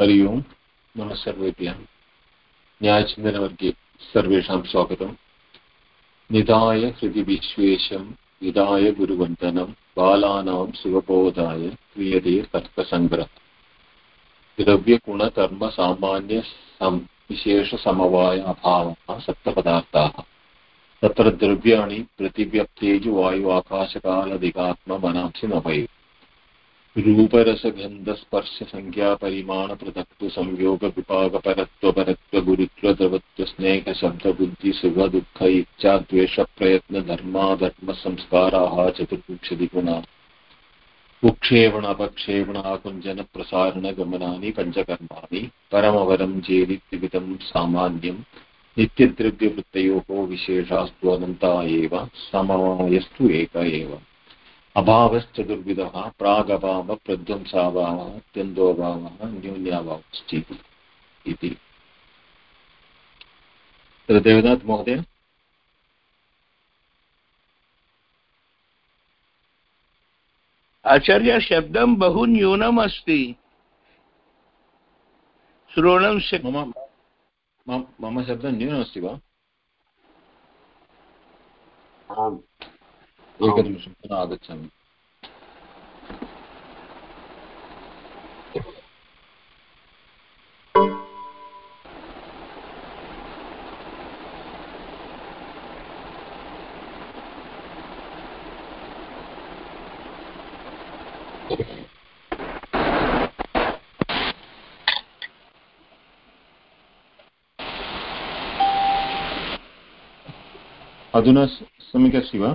हरि ओम्, नमः सर्वेभ्यः। न्यायचिन्तनवर्गे सर्वेषां स्वागतम्। निधाय हृदि विश्वेशं निधाय गुरुवन्दनं, बालानां सुखबोधाय क्रियते तर्कसङ्ग्रहः द्रव्यगुणकर्मसामान्य विशेषसमवाय अभावः सप्तपदार्थाः। तत्र द्रव्याणि, पृथिव्यप्तेजु आकाशकालदिगात्ममनांसि न भवेत् रूपरसगन्धस्पर्शसंज्ञापरिमाणपृथक्त्वसंयोगविभागपरत्वपरत्वगुरुत्वद्रवत्वस्नेहशब्दबुद्धिसुखदुःख इच्छाद्वेषप्रयत्नधर्माधर्मसंस्काराः चतुर्विंशतिगुणा उक्षेपण अपक्षेपण अपक्षेपणाकुञ्जनप्रसारणगमनानि पञ्चकर्माणि परमवरं चेदित्युविधं सामान्यं, नित्यद्रव्यवृत्तयोः विशेषास्तु अनन्ता एव, समवायस्तु एक एव। अभावश्चतुर्विधः प्रागभावः प्रध्वंसाभावः अत्यन्तोभावः न्यून्याभावश्चेति इति। देवनाथ महोदय? आचार्य शब्दं बहु न्यूनम् अस्ति श्रोणं मम मम शब्दः न्यूनमस्ति वा? आम्। एकनिमिषं पुनः आगच्छामि अधुना सम्यक् अस्ति वा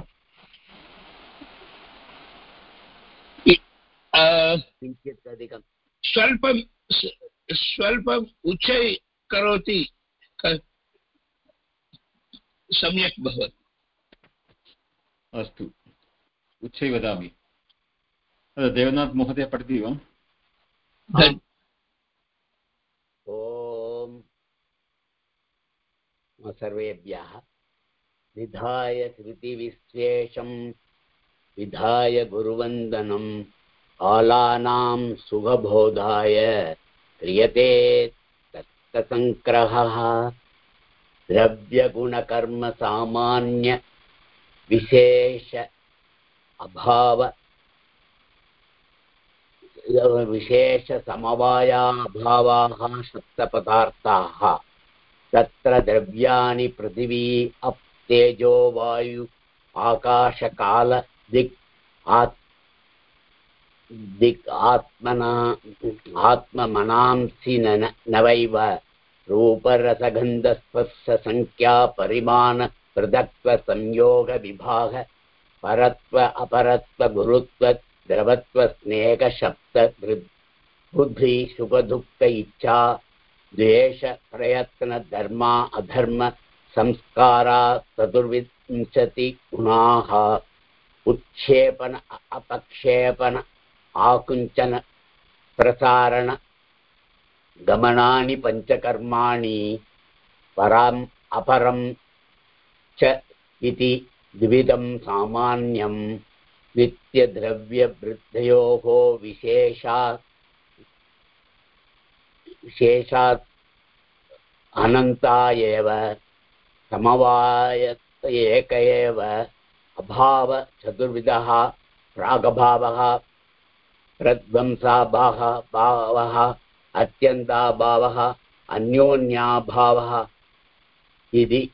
किञ्चित् अधिकं स्वल्पं स्वल्पम् उच्चै करोति सम्यक् भवति। अस्तु उच्चै वदामि। देवनाथ महोदय पठति वा? ॐ। सर्वेभ्यः। निधाय श्रुतिविश्वेशं विधाय गुरुवन्दनम्। आलानां सुखबोधाय क्रियते तत्तसङ्ग्रहः द्रव्यगुणकर्मसामान्यविशेष अभाव, विशेषसमवायाभावाः सप्तपदार्थाः तत्र द्रव्याणि पृथिवी, अप्, तेजो, वायु आकाशकाल दिक् आत् दिक् आत्मना आत्ममनांसि नवैव रूपरसगन्धस्पर्शसङ्ख्या पृथक्त्वसंयोगविभाग परत्व अपरत्वगुरुत्व द्रवत्वस्नेहशब्द बुद्धि सुखदुःख इच्छा, द्वेष प्रयत्नधर्मा अधर्म, संस्कारा चतुर्विंशतिगुणाः उत्क्षेपण, अपक्षेपण आकुञ्चन प्रसारण गमनानि पञ्चकर्माणि पराम् अपरं च इति द्विविधं सामान्यं नित्यद्रव्यवृद्धयोः विशेषात् विशेषात् अनन्ता एव समवाय एक एव अभाव चतुर्विधः प्रागभावः प्रध्वंसाभावः भावः अत्यन्ताभावः अन्योन्याभावः। इति।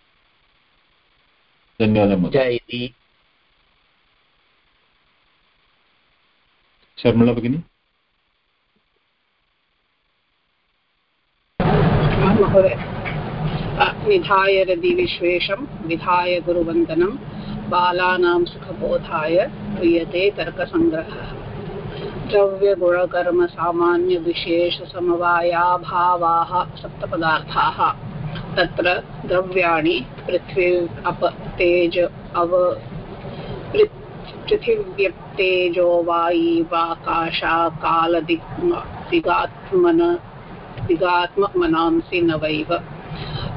धन्यवादः इति। शर्मिला भगिनी? निधाय रदिविश्वेशं विधाय गुरुवन्दनं बालानां सुखबोधाय क्रियते तर्कसङ्ग्रहः। द्रव्यगुणकर्मसामान्यविशेषसमवायाभावाः सप्तपदार्थाः। तत्र द्रव्याणि, पृथ्वी अप, तेज, अव पृथिव्यप्तेजो वायीवाकाशा कालदिग् दिगात्मन, दिगात्ममनांसि नवैव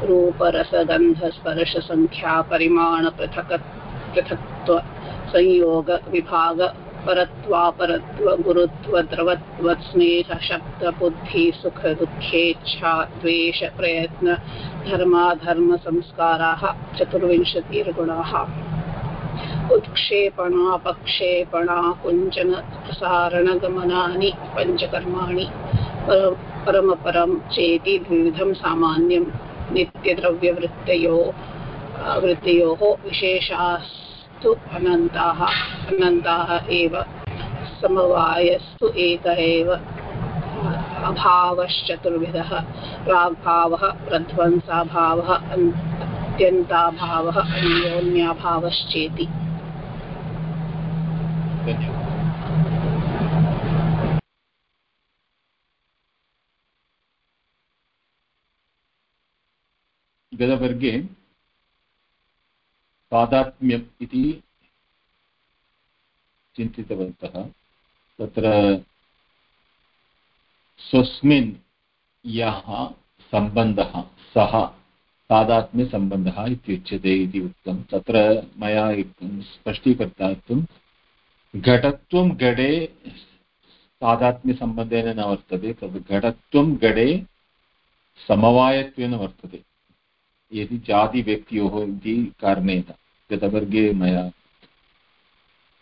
रूपरसगन्धस्पर्शसङ्ख्या परिमाणपृथक् पृथक्त्व, संयोग, विभाग परत्वापरत्व गुरुत्व द्रवत्व स्नेह शब्द बुद्धि सुख द्वेष प्रयत्न धर्माधर्म उत्क्षेपणापक्षेपणा कुञ्चन पञ्चकर्माणि परमपरं चेति द्विविधं सामान्यं। नित्यद्रव्यवृत्तयो वृत्तयोः विशेषास्तु अनन्ताः अनन्ताः एव समवायस्तु एक एव। अभावश्चतुर्विधः प्राग्भावः प्रध्वंसाभावः अत्यन्ताभावः अन्योन्याभावश्चेति। गतवर्गे तादात्म्यम् इति चिन्तितवन्तः। तत्र स्वस्मिन् यः सम्बन्धः, सः तादात्म्यसम्बन्धः इत्युच्यते इति उक्तं। तत्र मया एकं स्पष्टीकर्तुं घटत्वं घटे तादात्म्यसम्बन्धेन न वर्तते, तद् घटत्वं घटे समवायत्वेन वर्तते। यदि जातिव्यक्त्योः इति कारणेन। गतवर्गे मया।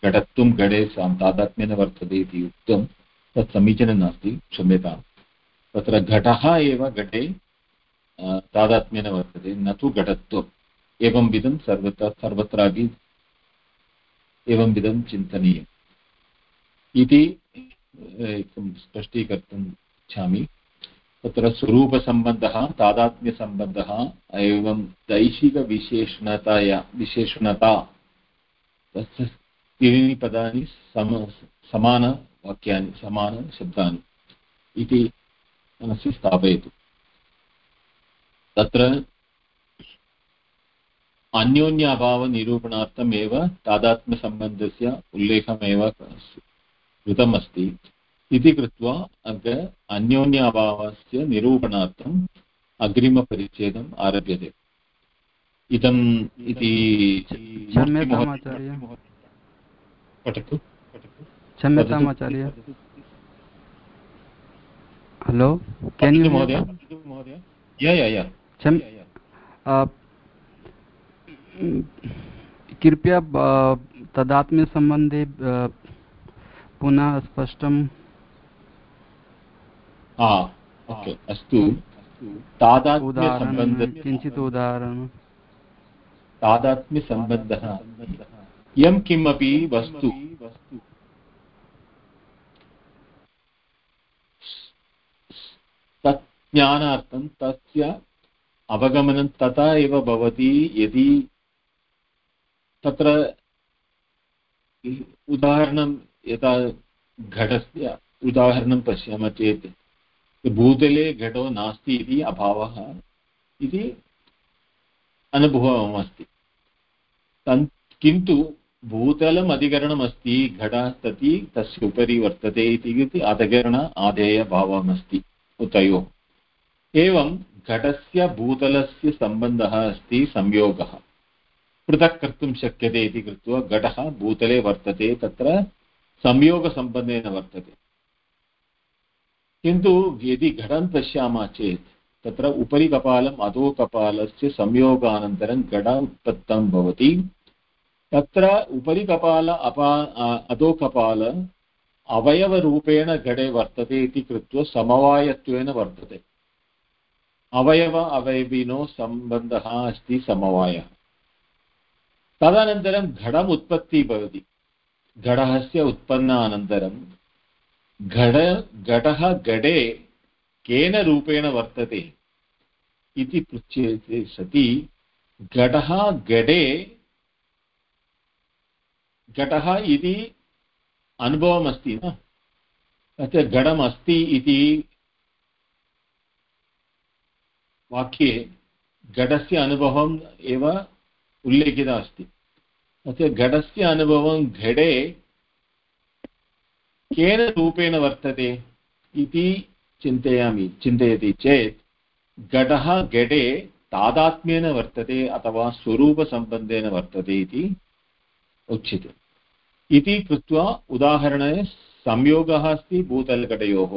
घटत्वं घटे सां तादात्म्येन वर्तते इति उक्तं तत् समीचीनं नास्ति, क्षम्यताम्। तत्र घटः एव घटे तादात्म्येन वर्तते, न तु घटत्वम्। एवं विधं सर्वत्र, सर्वत्रापि एवं विधं चिन्तनीयम्। इति स्पष्टीकर्तुम् इच्छामि। तत्र स्वरूपसम्बन्धः, तादात्म्यसम्बन्धः, एवं दैशिकविशेषणताया, विशेषणता। तस्य त्रीणि पदानि सम, समानवाक्यानि, समानशब्दानि इति मनसि स्थापयतु। तत्र अन्योन्याभावनिरूपणार्थम् एव तादात्म्यसम्बन्धस्य उल्लेखमेव कृतमस्ति। इति कृत्वा अग्र अन्योन्याभावस्य निरूपणार्थम् अग्रिमपरिच्छेदम् आरभ्यते। इदम् इति पठतु। क्षम्यताम् आचार्य। हलो केन् महोदय। कृपया तदात्म्यसम्बन्धे पुनः स्पष्टं हा ओके अस्तु तादात्म्यसम्बन्ध किञ्चित् उदाहरणं तादात्म्यसम्बन्धः यं किमपि वस्तु तत् ज्ञानार्थं तस्य अवगमनं तथा एव भवति यदि तत्र उदाहरणं यथा घटस्य उदाहरणं पश्यामः चेत् भूतले घटो नास्ति इति अभावः इति अनुभवमस्ति तन् किन्तु भूतलम् अधिकरणमस्ति घटः सति तस्य उपरि वर्तते इति अधिकरण आधेयभावमस्ति उतयोः। एवं घटस्य भूतलस्य सम्बन्धः अस्ति, संयोगः। पृथक् कर्तुं शक्यते इति कृत्वा घटः भूतले वर्तते, तत्र संयोगसम्बन्धेन वर्तते। किन्तु यदि घटं पश्यामः चेत् तत्र उपरि कपालम्, अधो कपालस्य संयोगानन्तरं घटम् उत्पत्तं भवति। तत्र उपरि कपाल, अपा अधो कपाल अवयवरूपेण घटे वर्तते इति कृत्वा समवायत्वेन वर्तते। अवयव, अवयविनो सम्बन्धः अस्ति समवायः। तदनन्तरं घटम् उत्पत्तिः भवति। घटस्य उत्पन्नानन्तरं घट घटः घटे केन रूपेण वर्तते इति पृच्छ्यते सति घटः घटे घटः इति अनुभवमस्ति न? तस्य घटमस्ति इति वाक्ये घटस्य अनुभवम् एव उल्लेखितः अस्ति तस्य घटस्य अनुभवं घटे केन रूपेण वर्तते इति चिन्तयामि चिन्तयति चेत् घटः घटे तादात्म्येन वर्तते अथवा स्वरूपसम्बन्धेन वर्तते इति उच्यते इति कृत्वा उदाहरणे संयोगः अस्ति भूतलघटयोः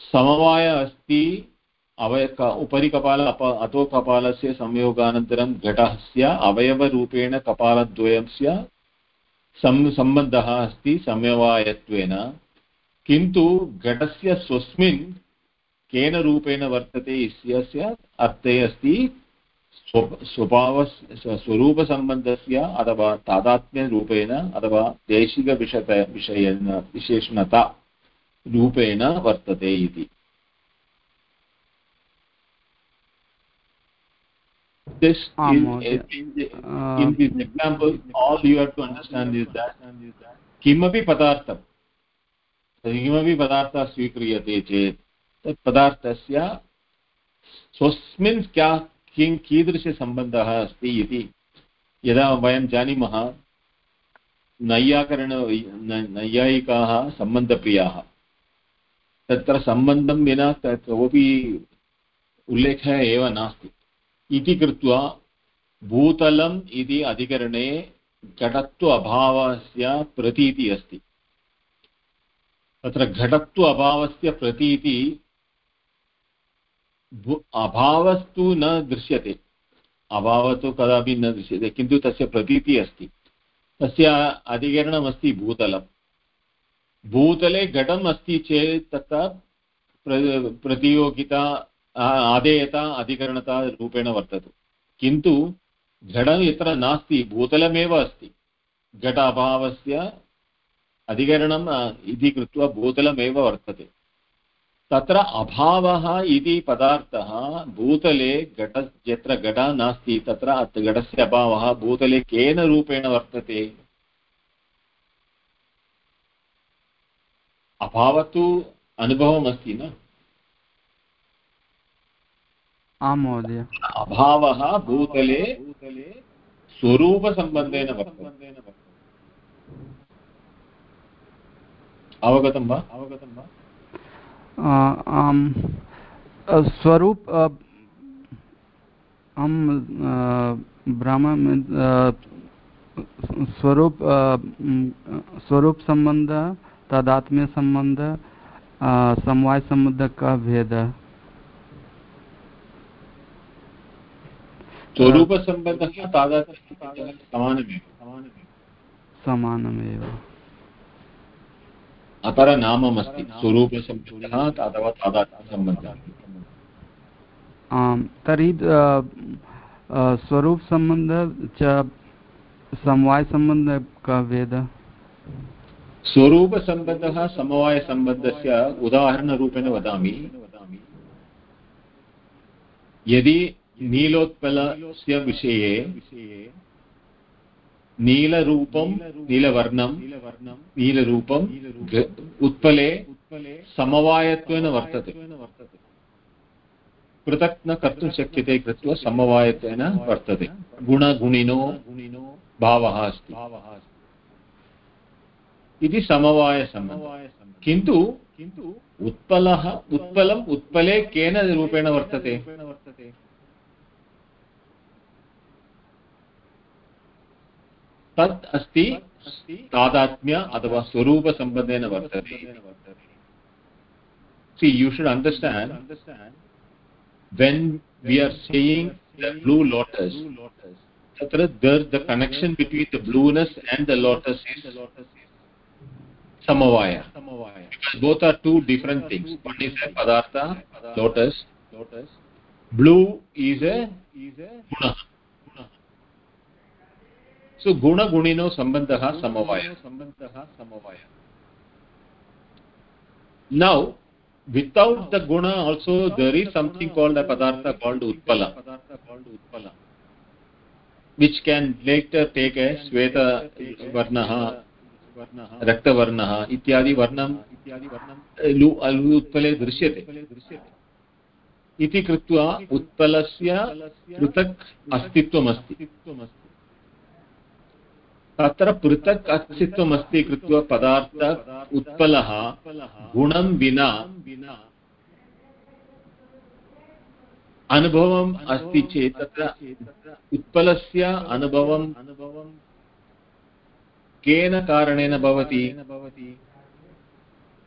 समवाय अस्ति अवय उपरि कपाल अप अतो कपालस्य संयोगानन्तरं घटस्य अवयवरूपेण कपालद्वयस्य सम् सम्बन्धः अस्ति समवायत्वेन। किन्तु घटस्य स्वस्मिन् केन रूपेण वर्तते इत्यस्य अर्थे अस्ति स्वभाव स्वरूपसम्बन्धस्य अथवा तादात्म्यरूपेण अथवा देशिकविषत विषयेन, विशेषणता रूपेण वर्तते इति। This Um, is, in, Uh, in this example all you have to understand is that किमपि पदार्थं किमपि पदार्थः स्वीक्रियते चेत् तत् पदार्थस्य स्वस्मिन् क्या किं कीदृशसम्बन्धः अस्ति इति यदा वयं जानीमः नैयाकरण नैयायिकाः सम्बन्धप्रियाः तत्र सम्बन्धं विना कोऽपि उल्लेखः एव नास्ति इति कृत्वा भूतलम् इति अधिकरणे घटत्व अभावस्य प्रतीति अस्ति। तत्र घटत्व अभावस्य प्रतीति अभावस्तु न दृश्यते। अभावः तु कदापि न दृश्यते, किन्तु तस्य प्रतीतिः अस्ति। तस्य अधिकरणमस्ति भूतलं भूतले घटम् अस्ति चेत् तत्र प्रतियोगिता आदेयता अधिकरणता रूपेण वर्तते। किन्तु घटं यत्र नास्ति, भूतलमेव अस्ति। घट अभावस्य अधिकरणम् इति कृत्वा भूतलमेव वर्तते। तत्र अभावः इति पदार्थः भूतले घट, यत्र घटः नास्ति, तत्र घटस्य अभावः भूतले केन रूपेण वर्तते? अभावः अनुभवमस्ति न? आं महोदय। अभावः भूतले स्वरूपसम्बन्धेन वर्तते। अवगतं वा? अवगतं वा आम् स्वरूप अहं ब्राह्मण स्वरूप स्वरूपसम्बन्ध तादात्म्यसम्बन्ध समवायसम्बन्ध का भेद। स्वरूपसम्बन्धः तादात्म्यः समानमेव। समानमेव। अपरनाममस्ति। स्वरूपसम्बन्धः अथवा तादात्म्यसम्बन्धः आम् तर्हि स्वरूपसम्बन्ध च समवायसम्बन्ध का स्वरूपसम्बन्धः समवायसम्बन्धस्य उदाहरणरूपेण वदामि। यदि नीलोत्पलस्य विषये नीलरूपं, नीलवर्णं, नीलरूपं उत्पले समवायत्वेन वर्तते। पृथक् न कर्तुं शक्यते कृत्वा समवायत्वेन वर्तते। गुणगुणिनो भावः अस्ति। इति समवायसम्बन्धः। किन्तु उत्पलः उत्पलम् उत्पले केन रूपेण वर्तते? तत् अस्ति तादात्म्य अथवा स्वरूपसम्बन्धेन वर्तते see you should understand when we are saying the blue lotus tatra there the connection between the blueness and the lotus is samavaya because both are two different things one is a padartha lotus blue is a guna सो गुण गुणिनो संबंध समवाय। संबंध समवाय। Now without the गुण also there is something called a पदार्थ called Utpal पदार्थ called Utpal which can later take a श्वेत वर्ण रक्तवर्ण इत्यादि वर्ण इत्यादि उत्पले दृश्य दृश्य उत्पल से पृथक अस्तिवस्ती तत्र पृथक् अस्तित्वमस्ति कृत्वा पदार्थ उत्पलः गुणं विना अनुभवम् अस्ति चेत् तत्र उत्पलस्य अनुभवं केन कारणेन भवति?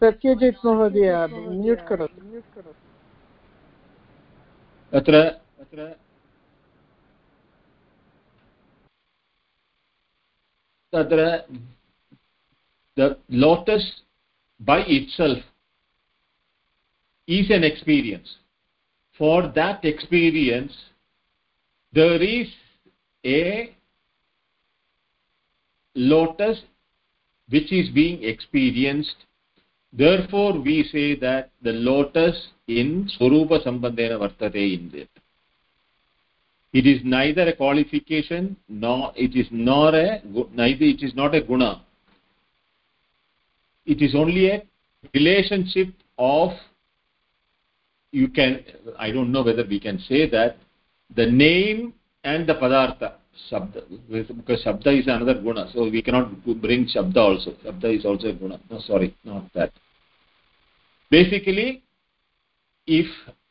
सत्यजित् महोदय म्यूट् करोतु। अत्र तत्र the lotus by itself is an experience for that experience there is a lotus which is being experienced therefore we say that the lotus in swarupa sambandhena vartate in it it is neither a qualification nor it is nor a neither it is not a guna. It is only a relationship of you can i don't know whether we can say that the name and the padartha shabda because shabda is another guna so we cannot bring shabda also. Shabda is also a guna. No sorry not that. Basically if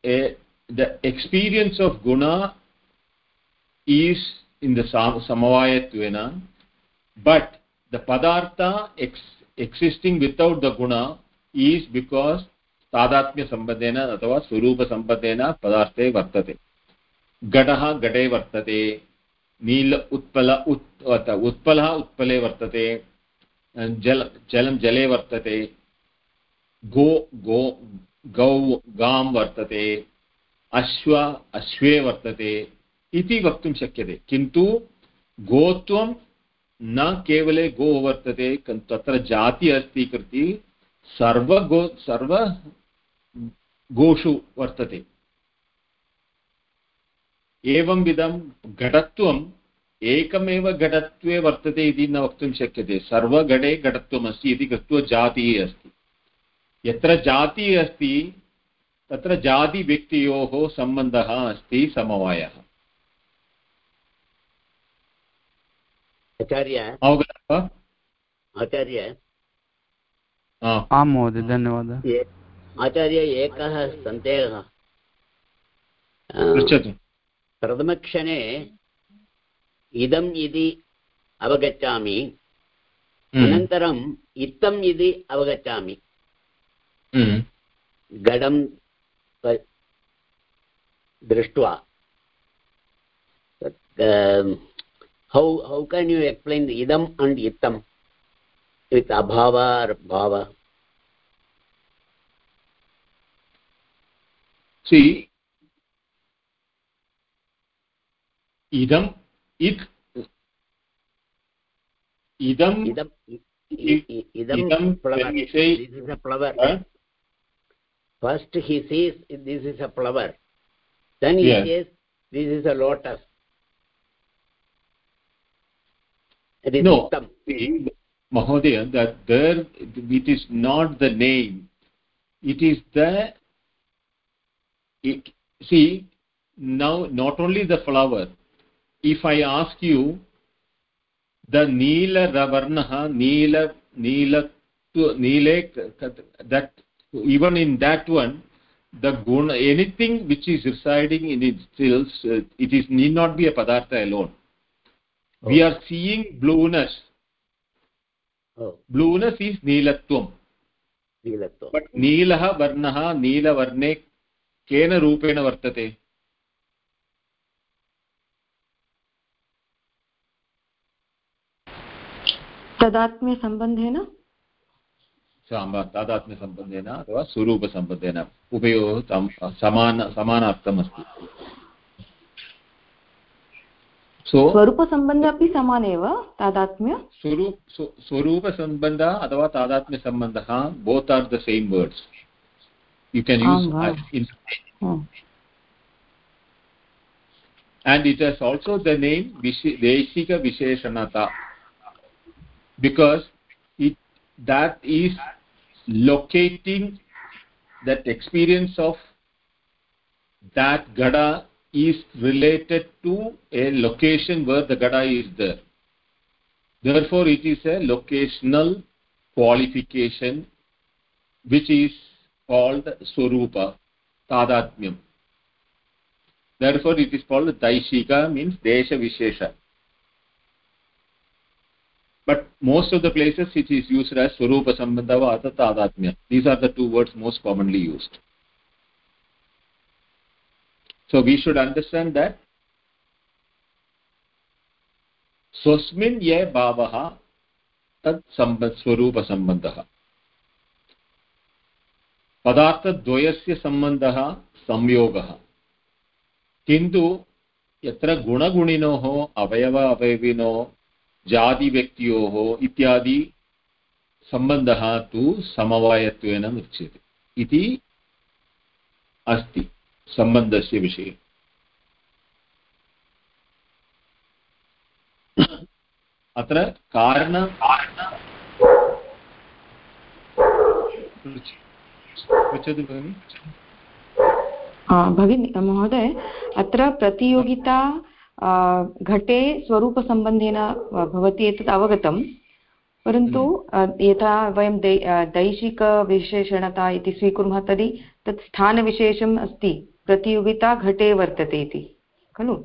a, the experience of guna is in the sam samavayattvena but the padartha ex, existing without the guna is because तादात्म्यसम्बन्धेन अथवा स्वरूपसम्बन्धेन पदार्थे वर्तते घटः घटे वर्तते नील उत्पल उत् उत्पलः उत्पले वर्तते जल जलं जले वर्तते गो गो गौ गां वर्तते अश्व अश्वे वर्तते इति वक्तुं शक्यते। किन्तु गोत्वं न केवले गो वर्तते तत्र जाति अस्ति कृति सर्वगो सर्व गोषु वर्तते। एवं घटत्वम् एकमेव घटत्वे वर्तते इति न वक्तुं शक्यते। सर्वघटे घटत्वमस्ति इति कृत्वा जातिः अस्ति। यत्र जातिः अस्ति, तत्र जातिव्यक्तयोः सम्बन्धः अस्ति, समवायः। आचार्य अवगतः वा आचार्य आं महोदय धन्यवादः। आचार्य एकः सन्देहः पृच्छतु। प्रथमक्षणे इदम् इति अवगच्छामि। हम्म, अनन्तरम् इत्थम् इति अवगच्छामि। हम्म। घटं दृष्ट्वा। how how can you explain idam and itam with abhava or bhava? See idam it idam idam idam flower. this is a flower. huh? first he says this is a flower. Then he yes. says this is a lotus. No. Mahodaya that there it is not the name. It is the it, see now not only the flower. If i ask you the neela ravarnaha neela neela neele that even in that one the guna anything which is residing in its stills uh, it is need not be a padartha alone we are seeing blueness. Oh. Blueness is neelatvam. नीलत्वं but नीलः वर्णः नीलवर्णे केन रूपेण वर्तते तदात्म्यसम्बन्धेन तादात्म्यसम्बन्धेन अथवा स्वरूपसम्बन्धेन उभयोः समान समानार्थमस्ति सो स्वरूपसम्बन्ध अपि समान एव तादात्म्य स्वरूप स्व- स्वरूपसम्बन्धः अथवा तादात्म्यसम्बन्धः both are the same words you can use Hmm. and it has also the name Deshika Visheshanata because it that is locating that experience of that gada is related to a location where the gada is there. Therefore it is a locational qualification which is called swarupa tadatmyam therefore it is called daishika means desha vishesha. But most of the places it is used as swarupa sambandha or tadatmya these are the two words most commonly used so we should understand that. स्वस्मिन् ये भावः तत् सम्ब स्वरूपसम्बन्धः पदार्थद्वयस्य सम्बन्धः संयोगः किन्तु यत्र गुणगुणिनोः अवयव अवयविनो जातिव्यक्त्योः इत्यादि सम्बन्धः तु समवायत्वेन उच्यते इति अस्ति सम्बन्धस्य विषये। अत्र कारण पृच्छतु भगिनि। भगिनि महोदय अत्र प्रतियोगिता घटे स्वरूपसम्बन्धेन भवति एतत् अवगतं परन्तु यथा वयं दै दैशिकविशेषणता इति स्वीकुर्मः तर्हि तत् स्थानविशेषम् अस्ति। प्रतियोगिता घटे वर्तते इति खलु?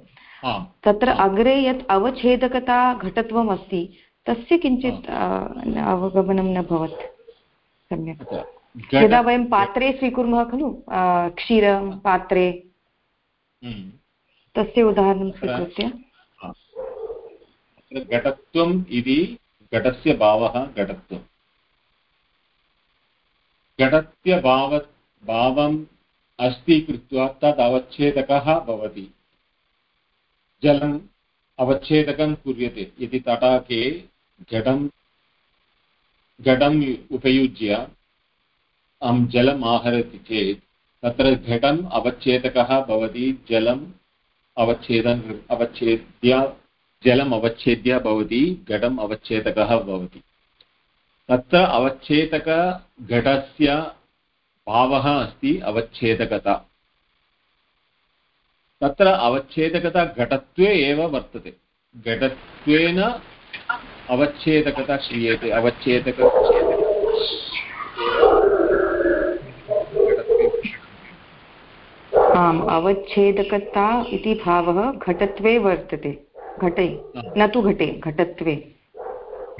तत्र अग्रे यत् अवच्छेदकता घटत्वम् अस्ति तस्य किञ्चित् अवगमनं न भवत्। सम्यक्। यदा वयं पात्रे स्वीकुर्मः खलु? क्षीरं पात्रे। हम्म। तस्य उदाहरणं स्वीकृत्य। घटत्वम् इति घटस्य भावः घटत्वम्। घटस्य भाव भावम् अस्ति कृत्वा तद् अवच्छेदकः भवति। जलम् अवच्छेदकं कुर्यते। यदि तटाके घटं घटम् उपयुज्य अहं जलम् आहरति चेत्, तत्र घटम् अवच्छेदकः भवति, जलम् अवच्छेदन्, अवच्छेद्य, जलम् अवच्छेद्य भवति घटम् अवच्छेदकः भवति। तत्र अवच्छेदकघटस्य भावः अस्ति अवच्छेदकता। तत्र अवच्छेदकता घटत्वे एव वर्तते। घटत्वेन अवच्छेदकता क्रियते अवच्छेदक आम् अवच्छेदकता इति भावः घटत्वे वर्तते। घटे न तु घटे घटत्वे।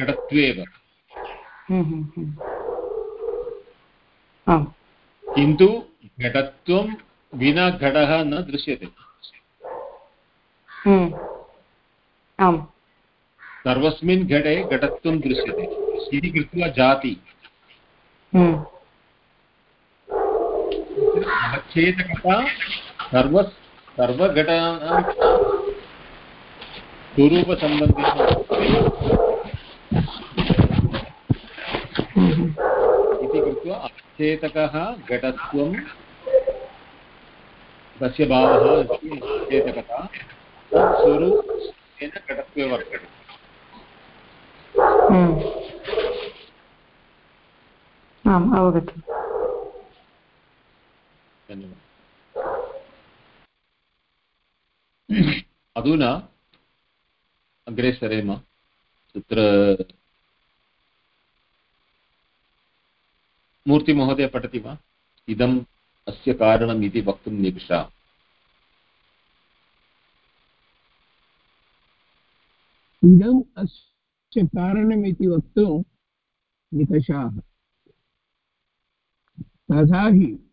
घटत्वेव हम्म, हम्म, हम्म। आम्। किन्तु घटत्वं विना घटः न दृश्यते। आम्। सर्वस्मिन् घटे घटत्वं दृश्यते। इति कृत्वा जाति। अवच्छेदकता सर्व सर्वघटानां स्वरूपसम्बन्धिनः इति अवच्छेदकः घटत्वं तस्य भावः अस्ति अवच्छेदकता स्वरूपेण घटत्वे वर्तते। आम् अवगतम् धन्यवादः। अधुना अग्रे सरेम तत्र मूर्तिमहोदय पठति वा? इदम् अस्य कारणम् इति वक्तुं निविशा। इदम् अस्य कारणमिति वक्तुं निकषाः। तथा हि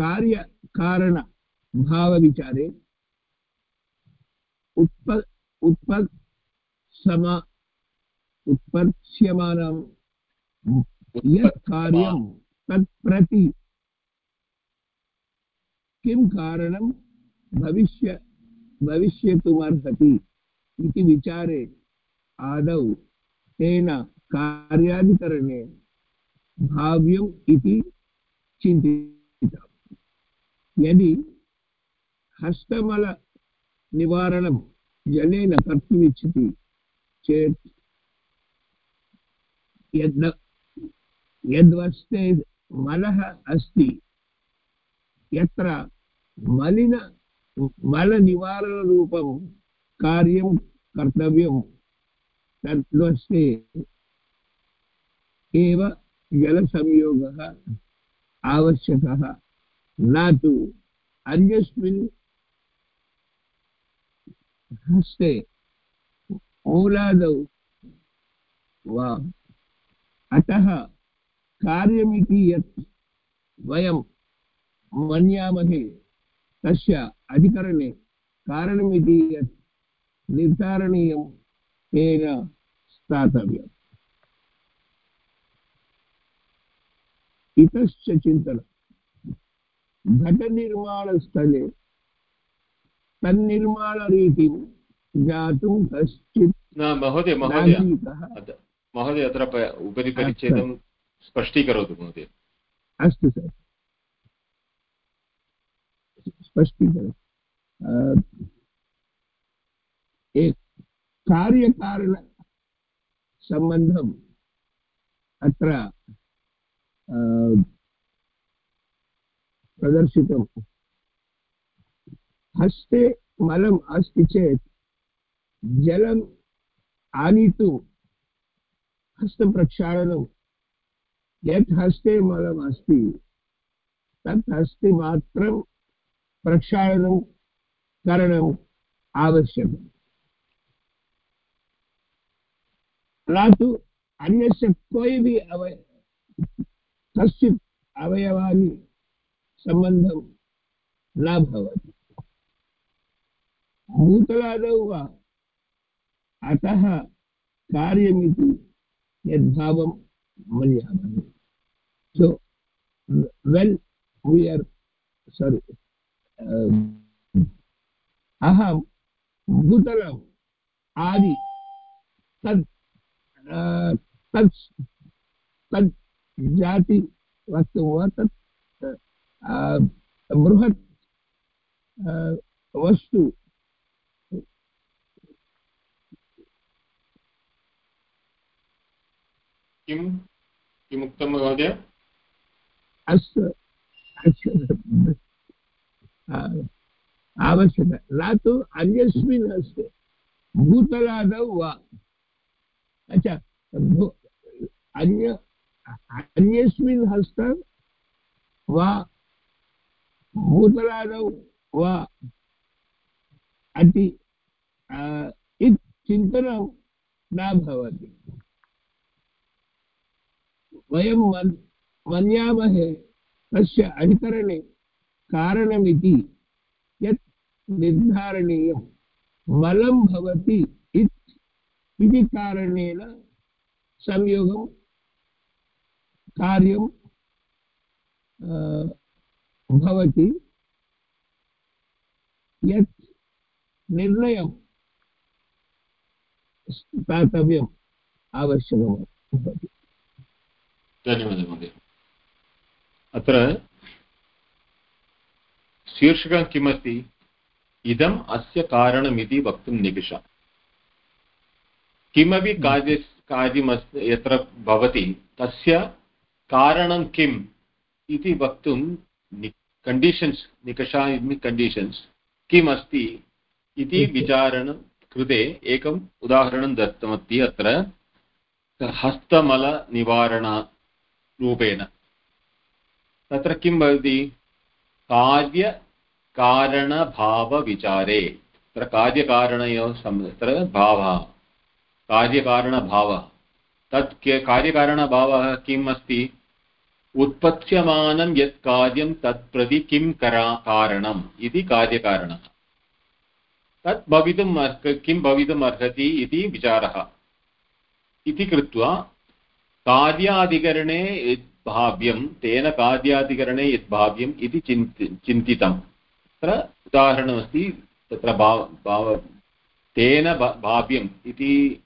कार्यकारणभावविचारे उत्प उत्पत् सम उत्पत्स्यमानं यत् कार्यं तत्प्रति। किं कारणं भविष्य भविष्यतुमर्हति इति विचारे आदौ तेन कार्याधिकरणे भाव्यम् इति चिन्तितम्। यदि हस्तमलनिवारणं जलेन कर्तुमिच्छति चेत् यद् यद्वस्ते मलः अस्ति, यत्र मलिन, मलनिवारणरूपं कार्यं कर्तव्यं, तद्वस्ते एव जलसंयोगः आवश्यकः। न तु अन्यस्मिन् हस्ते मूलादौ वा अतः कार्यमिति यत् वयं मन्यामहे तस्य अधिकरणे कारणमिति यत् निर्धारणीयं तेन स्थातव्यम्। इतश्च चिन्तनं घटनिर्माणस्थले तन्निर्माणरीतिं ज्ञातुं कश्चित् महोदय महोदय। महोदय अत्र उपरि परिच्छेदं स्पष्टीकरोतु महोदय। अस्तु सर्। कार्यकारणसम्बन्धम् अत्र प्रदर्शितं। हस्ते मलम् अस्ति चेत् जलम् आनीतुं हस्तप्रक्षालनं यत् हस्ते मलम् अस्ति तत् हस्ते मात्रं प्रक्षालनं करणम् आवश्यकम्। न तु अन्यस्य कोऽपि अवय कश्चित् अवयवानि सम्बन्धं न भवति। भूतलादौ वा, अतः कार्यमिति यद्भावं मन्यामहे so when we are sorry भूतलम् आदि तद् अ, तत् तद् जाति वस्तु वा तत् बृहत् वस्तु किं किमुक्तं महोदय? अस्तु अस्तु आवश्यक न तु अन्यस्मिन् हस्ते भूतलादौ वा? अच्छा अन्य, अन्यस्मिन् हस्त वा? भूतलादौ वा? अति चिन्तनं न भवति। वयं मन्, मन्यामहे तस्य अधिकरणे कारणमिति यत् निर्धारणीयं। मलं भवति इति कारणेन संयोगं, कार्यं भवति। यत् निर्णयं स्थातव्यम् आवश्यकं भवति। धन्यवादः महोदय अत्र शीर्षकं किमस्ति इदम् अस्य कारणमिति वक्तुं निगिषा किमपि कार्य कार्यम् यत्र भवति तस्य कारणं किम् इति वक्तुं कण्डीषन्स् निकषा कण्डीषन्स् किम् अस्ति इति विचारणं कृते एकम् उदाहरणं दत्तमस्ति अत्र हस्तमलनिवारणरूपेण तत्र किं भवति? कार्यकारणभावविचारे तत्र कार्यकारणयोः तत्र भावः। कार्यकारणभावः। तत् कार्यकारणभावः किम् अस्ति? उत्पत्स्यमानं यत् कार्यं तत्प्रति किं करा, कारणम् इति कार्यकारणः। तत् भवितुम् अर्ह किं भवितुम् अर्हति इति विचारः। इति कृत्वा कार्याधिकरणे यद् भाव्यं, तेन कार्याधिकरणे यद् भाव्यम् इति चिन्ति चिन्तितं तत्र उदाहरणमस्ति, तत्र भाव भाव, तेन भाव्यम् इति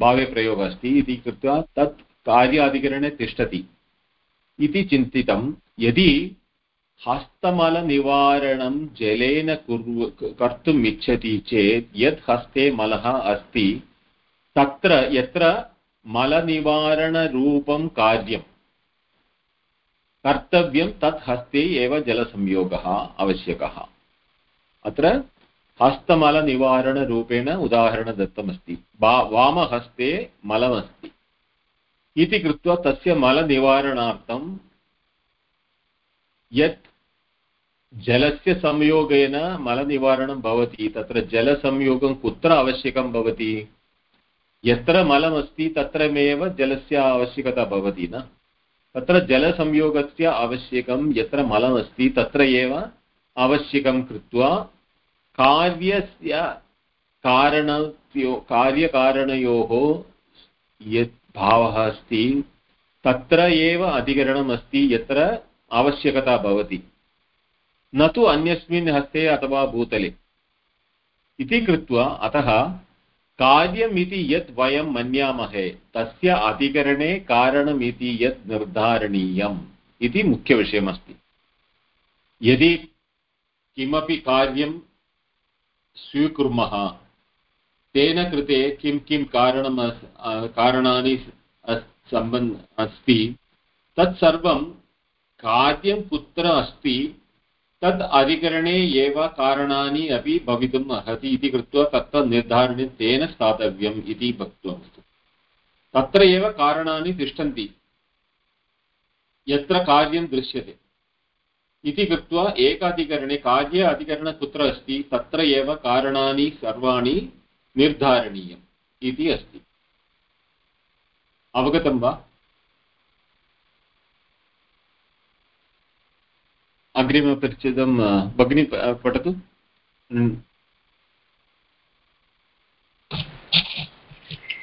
भाव्यप्रयोगः अस्ति इति कृत्वा तत् कार्याधिकरणे तिष्ठति इति चिन्तितं। यदि हस्तमलनिवारणं जलेन कुर्व, कर्तुम् इच्छति चेत्, यत् हस्ते मलः अस्ति, तत्र यत्र मलनिवारणरूपं कार्यं कर्तव्यं तत् हस्ते एव जलसंयोगः आवश्यकः। अत्र हस्तमलनिवारणरूपेण उदाहरणं दत्तमस्ति। वामहस्ते मलमस्ति। इति कृत्वा तस्य मलनिवारणार्थं यत् जलस्य संयोगेन मलनिवारणं भवति, तत्र जलसंयोगं कुत्र आवश्यकं भवति? यत्र मलमस्ति तत्रमेव जलस्य आवश्यकता भवति न? तत्र जलसंयोगस्य आवश्यकं यत्र मलमस्ति तत्र एव आवश्यकं कृत्वा कार्यस्य कारणयो कार्यकारणयोः यत् भावः अस्ति, तत्र एव अधिकरणम् अस्ति यत्र आवश्यकता भवति। न तु अन्यस्मिन् हस्ते अथवा भूतले। इति कृत्वा अतः कार्यम् इति यत् वयं मन्यामहे, तस्य अधिकरणे कारणमिति यत् निर्धारणीयम् इति मुख्यविषयमस्ति। यदि किमपि कार्यं स्वीकुर्मः, तेन कृते किं किं कारणम् कारणानि सम्बन्, अस्ति तत्सर्वं कार्यं कुत्र अस्ति तद् अधिकरणे एव कारणानि अपि भवितुम् अर्हति इति कृत्वा तत्र निर्धारणे तेन स्थातव्यम् इति वक्तुमस्ति तत्र एव कारणानि तिष्ठन्ति। यत्र कार्यं दृश्यते। इति कृत्वा एकाधिकरणे कार्य अधिकरण कुत्र अस्ति, तत्र एव कारणानि सर्वाणि निर्धारणीयम् इति अस्ति। अवगतं वा? अग्रिमपरिच्छेदं भगिनी पठतु।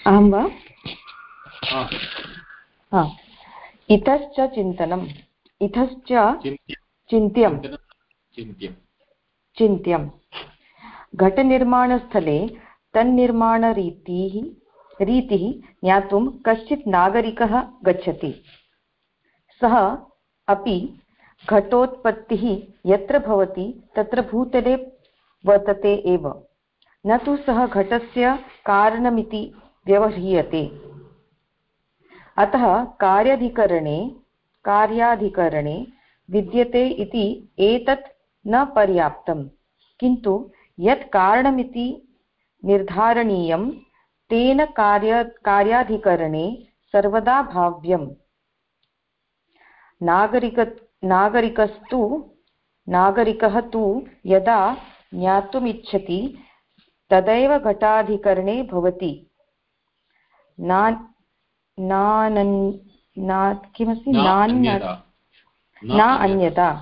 अहं वा? इतश्च चिन्तनम्। इतश्च चिन्त्यं। चिन्त्यं घटनिर्माणस्थले तन्निर्माणरीतिः रीतिः ज्ञातुं कश्चित् नागरिकः गच्छति। सः अपि घटोत्पत्तिः यत्र भवति, तत्र भूतले वर्तते एव। न तु सः घटस्य कारणमिति व्यवह्रियते। अतः कार्याधिकरणे कार्याधिकरणे विद्यते इति एतत् न पर्याप्तं किन्तु यत् कारणमिति निर्धारणीयं तेन कार्य, कार्याधिकरणे सर्वदा भाव्यम्। नागरिक नागरिकस्तु नागरिकः तु यदा ज्ञातुमिच्छति तदैव घटाधिकरणे भवति। किमस्ति? न अन्यथा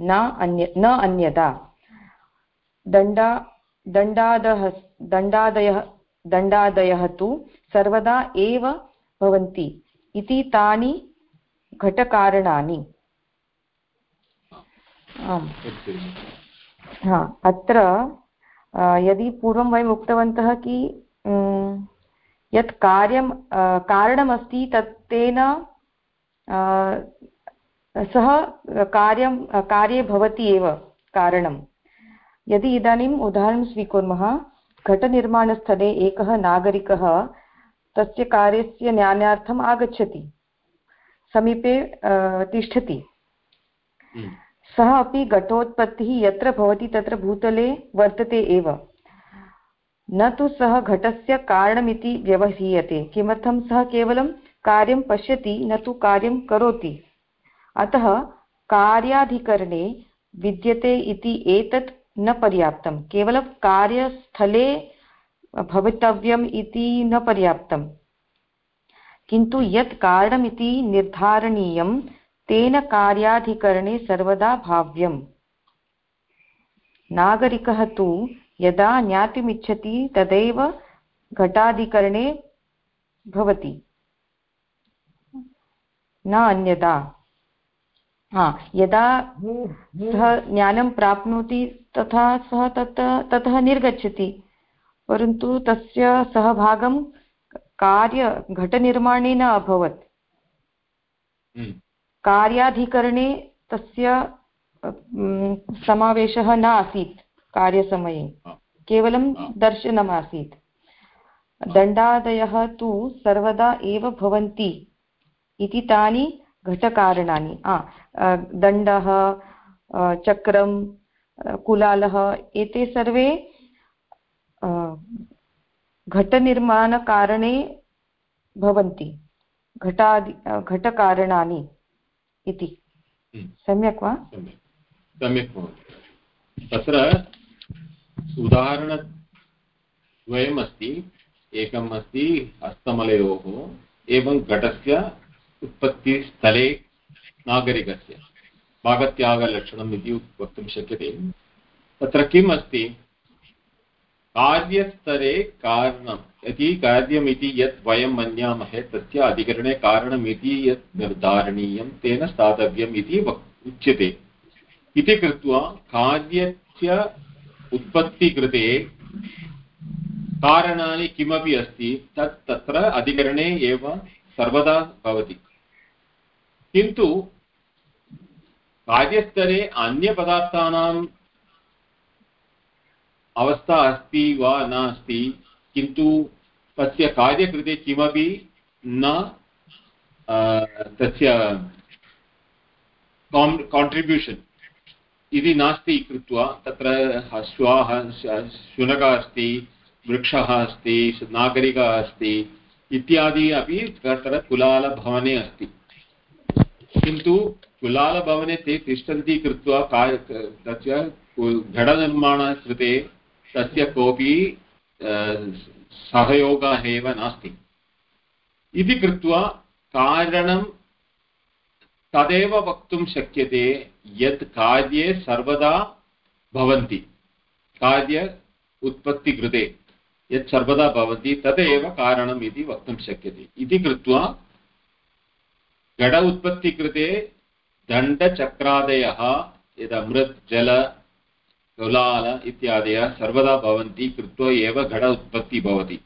न अन्य न अन्यथा दण्डा दण्डादः दण्डादयः दण्डादयः तु सर्वदा एव भवन्ति। इति तानि घटकारणानि। आम्। हा अत्र यदि पूर्वं वयम् उक्तवन्तः कि यत् कार्यं कारणमस्ति तत् तेन सः कार्यं कार्ये भवति एव कारणं। यदि इदानीम् उदाहरणं स्वीकुर्मः घटनिर्माणस्थले एकः नागरिकः तस्य कार्यस्य ज्ञानार्थम् आगच्छति समीपे तिष्ठति। सः अपि घटोत्पत्तिः यत्र भवति तत्र भूतले वर्तते एव। न तु सः घटस्य कारणमिति व्यवह्रियते किमर्थं सः केवलं कार्यं पश्यति, न तु कार्यं करोति। अतः कार्याधिकरणे विद्यते इति एतत् न पर्याप्तं। केवलं कार्यस्थले भवितव्यम् इति न पर्याप्तं। किन्तु यत् कारणमिति निर्धारणीयं तेन कार्याधिकरणे सर्वदा भाव्यम्। नागरिकः तु यदा ज्ञातुमिच्छति तदैव घटाधिकरणे भवति। न अन्यथा हा, यदा सः ज्ञानं प्राप्नोति तथा सः तत्, ततः निर्गच्छति, परन्तु तस्य सहभागं कार्य, घटनिर्माणे न अभवत्। हम्म। कार्याधिकरणे तस्य समावेशः न आसीत् कार्यसमये केवलं दर्शनमासीत्। दण्डादयः तु सर्वदा एव भवन्ति इति तानि घटकारणानि। दण्डः चक्रं कुलालः एते सर्वे घटनिर्माणकारणे भवन्ति। घटादि घटकारणानि। इति। हम्म। सम्यक् वा? सम्यक्। भवति तत्र उदाहरणद्वयमस्ति एकम् अस्ति हस्तमलयोः एवं घटस्य उत्पत्तिस्थले नागरिकस्य भागत्यागलक्षणम् इति वक्तुं शक्यते। तत्र किम् अस्ति कार्यस्तरे कारणं यदि कार्यमिति यत् वयं मन्यामहे, तस्य अधिकरणे कारणमिति यत् निर्धारणीयं, तेन स्थातव्यम् इति उच्यते। इति कृत्वा कार्यस्य उत्पत्तिकृते कारणानि किमपि अस्ति, तत् तत्र अधिकरणे एव सर्वदा भवति। किन्तु कार्यस्तरे अन्यपदार्थानां अवस्था अस्ति वा नास्ति, किन्तु तस्य कार्यकृते किमपि न तस्य काण्ट्रिब्यूशन् इति नास्ति कृत्वा तत्र श्वाः शुनकः अस्ति, वृक्षः अस्ति, नागरिकः अस्ति इत्यादि अपि तत्र कुलालभवने अस्ति। किन्तु कुलालभवने ते तिष्ठन्ति कृत्वा तस्य घटनिर्माणकृते तस्य कोऽपि सहयोगः एव नास्ति। इति कृत्वा कारणं तदेव वक्तुं शक्यते यत् कार्ये सर्वदा भवन्ति। कार्य उत्पत्तिकृते यत् सर्वदा भवति तदेव कारणम् इति वक्तुं शक्यते। इति कृत्वा घट उत्पत्तिकृते दण्डचक्रादयः, यदा मृत्, जल कुलाल इत्यादयः सर्वदा भवन्ति कृत्वा एव घट उत्पत्तिः भवति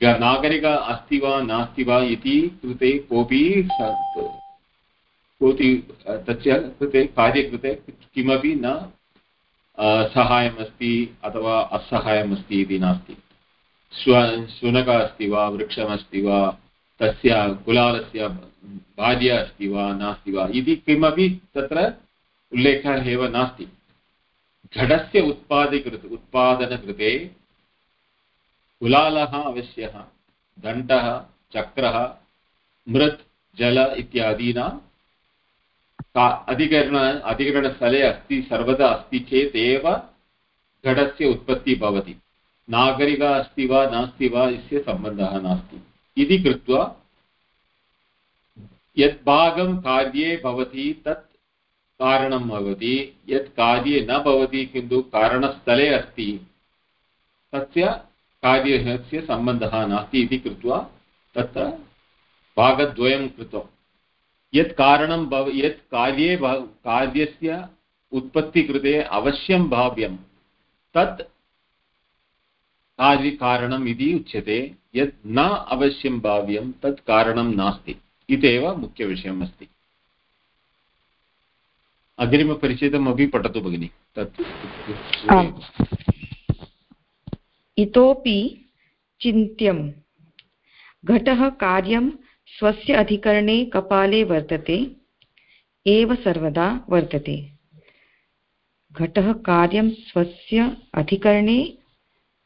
नागरिक अस्ति वा नास्ति वा इति कृते कोऽपि कोऽपि तस्य कृते कार्यकृते किमपि न सहायमस्ति अथवा असहायमस्ति इति नास्ति श्व शुनकः अस्ति वा वृक्षमस्ति वा तस्य कुलालस्य भार्या अस्ति वा नास्ति वा इति किमपि तत्र उल्लेखः एव नास्ति घटस्य उत्पादिकृत उत्पादनकृते कुलालः अवश्यः, दण्डः, चक्रः, मृत्, जल इत्यादीनां का अधिकरण, अधिकरणस्थले अस्ति, सर्वदा अस्ति चेत् एव घटस्य उत्पत्तिः भवति। नागरिकः अस्ति वा, नास्ति वा इस्य सम्बन्धः नास्ति। इति कृत्वा यत् भागं कार्ये भवति तत् कारणं भवति, यत् कार्ये न भवति किन्तु कारणस्थले अस्ति। तस्य कार्यस्य सम्बन्धः नास्ति इति कृत्वा तत्र भागद्वयं कृतं। यत् कारणं भव, यत् कार्ये कार्यस्य उत्पत्तिकृते अवश्यं भाव्यं, तत् कार्यकारणम् इति उच्यते। यत् न अवश्यं भाव्यं, तत् कारणं नास्ति। इत्येव मुख्यविषयम् अस्ति अग्रिमपरिचितमपि पठतु भगिनि। तत् इतोपि चिन्त्यं। घटः कार्यं स्वस्य अधिकरणे कपाले वर्तते एव सर्वदा वर्तते। घटः कार्यं स्वस्य अधिकरणे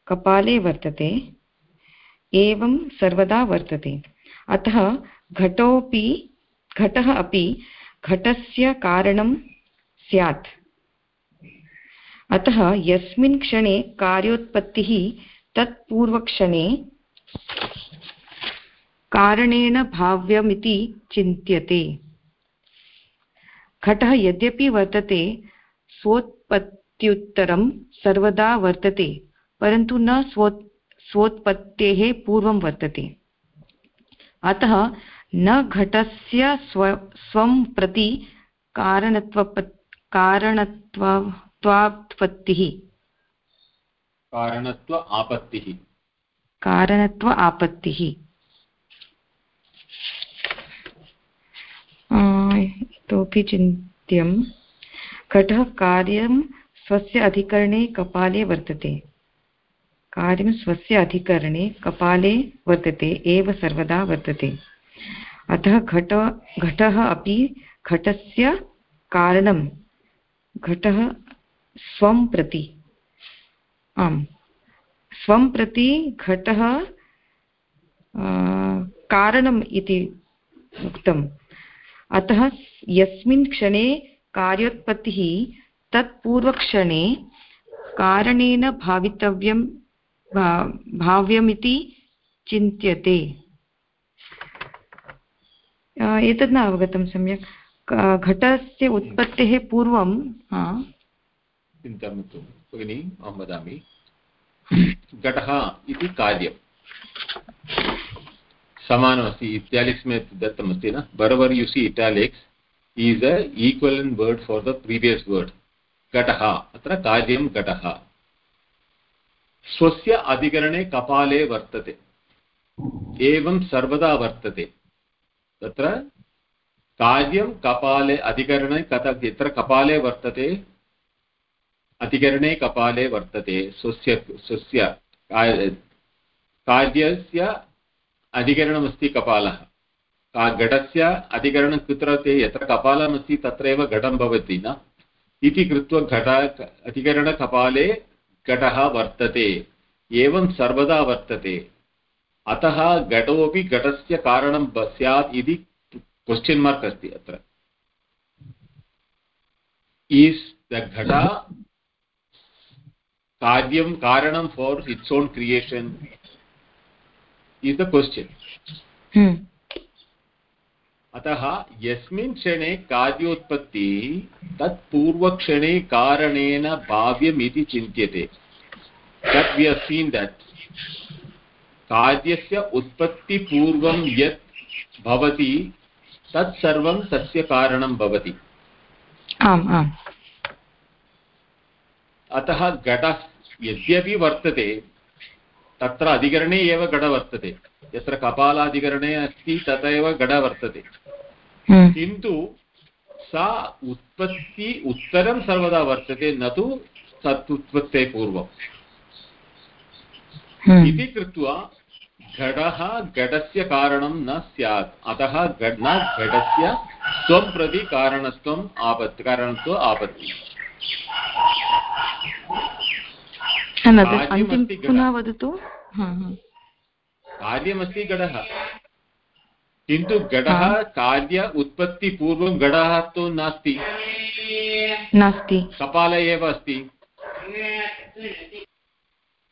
कपाले वर्तते एवं सर्वदा वर्तते। अतः घटोपि घटः अपि घटस्य कारणं स्यात्। अतः यस्मिन् क्षणे कार्योत्पत्तिः तत्पूर्वक्षणे कारणेन भाव्यमिति चिन्त्यते। घटः यद्यपि वर्तते स्वोत्पत्त्युत्तरं सर्वदा वर्तते, परन्तु न स्वो स्वोत्पत्तेः पूर्वं वर्तते। अतः न घटस्य स्व, स्वं प्रति कारणत्वपत् कारणत्वात्पत्तिः कारणत्व आपत्तिः। कारणत्व आपत्तिः। इतोपि चिन्त्यं घटः कार्यं स्वस्य अधिकरणे कपाले वर्तते। कार्यं स्वस्य अधिकरणे कपाले वर्तते एव सर्वदा वर्तते। अतः घट घटः अपि घटस्य कारणं घटः स्वं प्रति। आम्। स्वं प्रति घटः कारणम् इति उक्तम्। अतः यस्मिन् क्षणे कार्योत्पत्तिः तत्पूर्वक्षणे कारणेन भावितव्यं भाव्यमिति चिन्त्यते। एतद् न अवगतं सम्यक्। घटस्य उत्पत्तेः पूर्वं चिन्ता मास्तु भगिनि अहं वदामि। घटः इति कार्यं। समानमस्ति इटालिक्स् में दत्तमस्ति न? Wherever you see italics is a equivalent word for the previous word. घटः अत्र कार्यं घटः। स्वस्य अधिकरणे कपाले वर्तते। एवं सर्वदा वर्तते। तत्र कार्यं कपाले अधिकरणे कथ यत्र कपाले वर्तते? अधिकरणे कपाले वर्तते। स्वस्य स्वस्य कार्यस्य अधिकरणमस्ति कपालः। घटस्य अधिकरणं कुत्र ते, यत्र कपालमस्ति तत्रैव घटं भवति न? इति कृत्वा घट, अधिकरणकपाले घटः वर्तते। एवं सर्वदा वर्तते। अतः घटोपि घटस्य कारणं स्यात् इति क्वश्चन् मार्क् अस्ति अत्र ईस् द घट कार्यं कारणं for its own creation is the question अतः यस्मिन् क्षणे कार्योत्पत्तिः तत् पूर्वक्षणे कारणेन भाव्यम् इति चिन्त्यते तत् वि हव् सीन् दट् कार्यस्य उत्पत्तिपूर्वं यत् भवति तत् सर्वं तस्य कारणं भवति। अतः घटः यद्यपि वर्तते तत्र अधिकरणे एव घट वर्तते। यत्र कपालाधिकरणे अस्ति तथैव घट वर्तते। हम्म। किन्तु सा उत्पत्ति उत्तरं सर्वदा वर्तते न तु तत् उत्पत्तेः पूर्वम्। हम्म। इति कृत्वा घटः घटस्य कारणं न स्यात्। अतः न घटस्य त्वं प्रति कारणत्वम् आपत्ति कारणत्व आपत्ति कार्यमस्ति घटः। किन्तु घटः कार्य उत्पत्तिपूर्वं घटः तु नास्ति। नास्ति। कपाल एव अस्ति।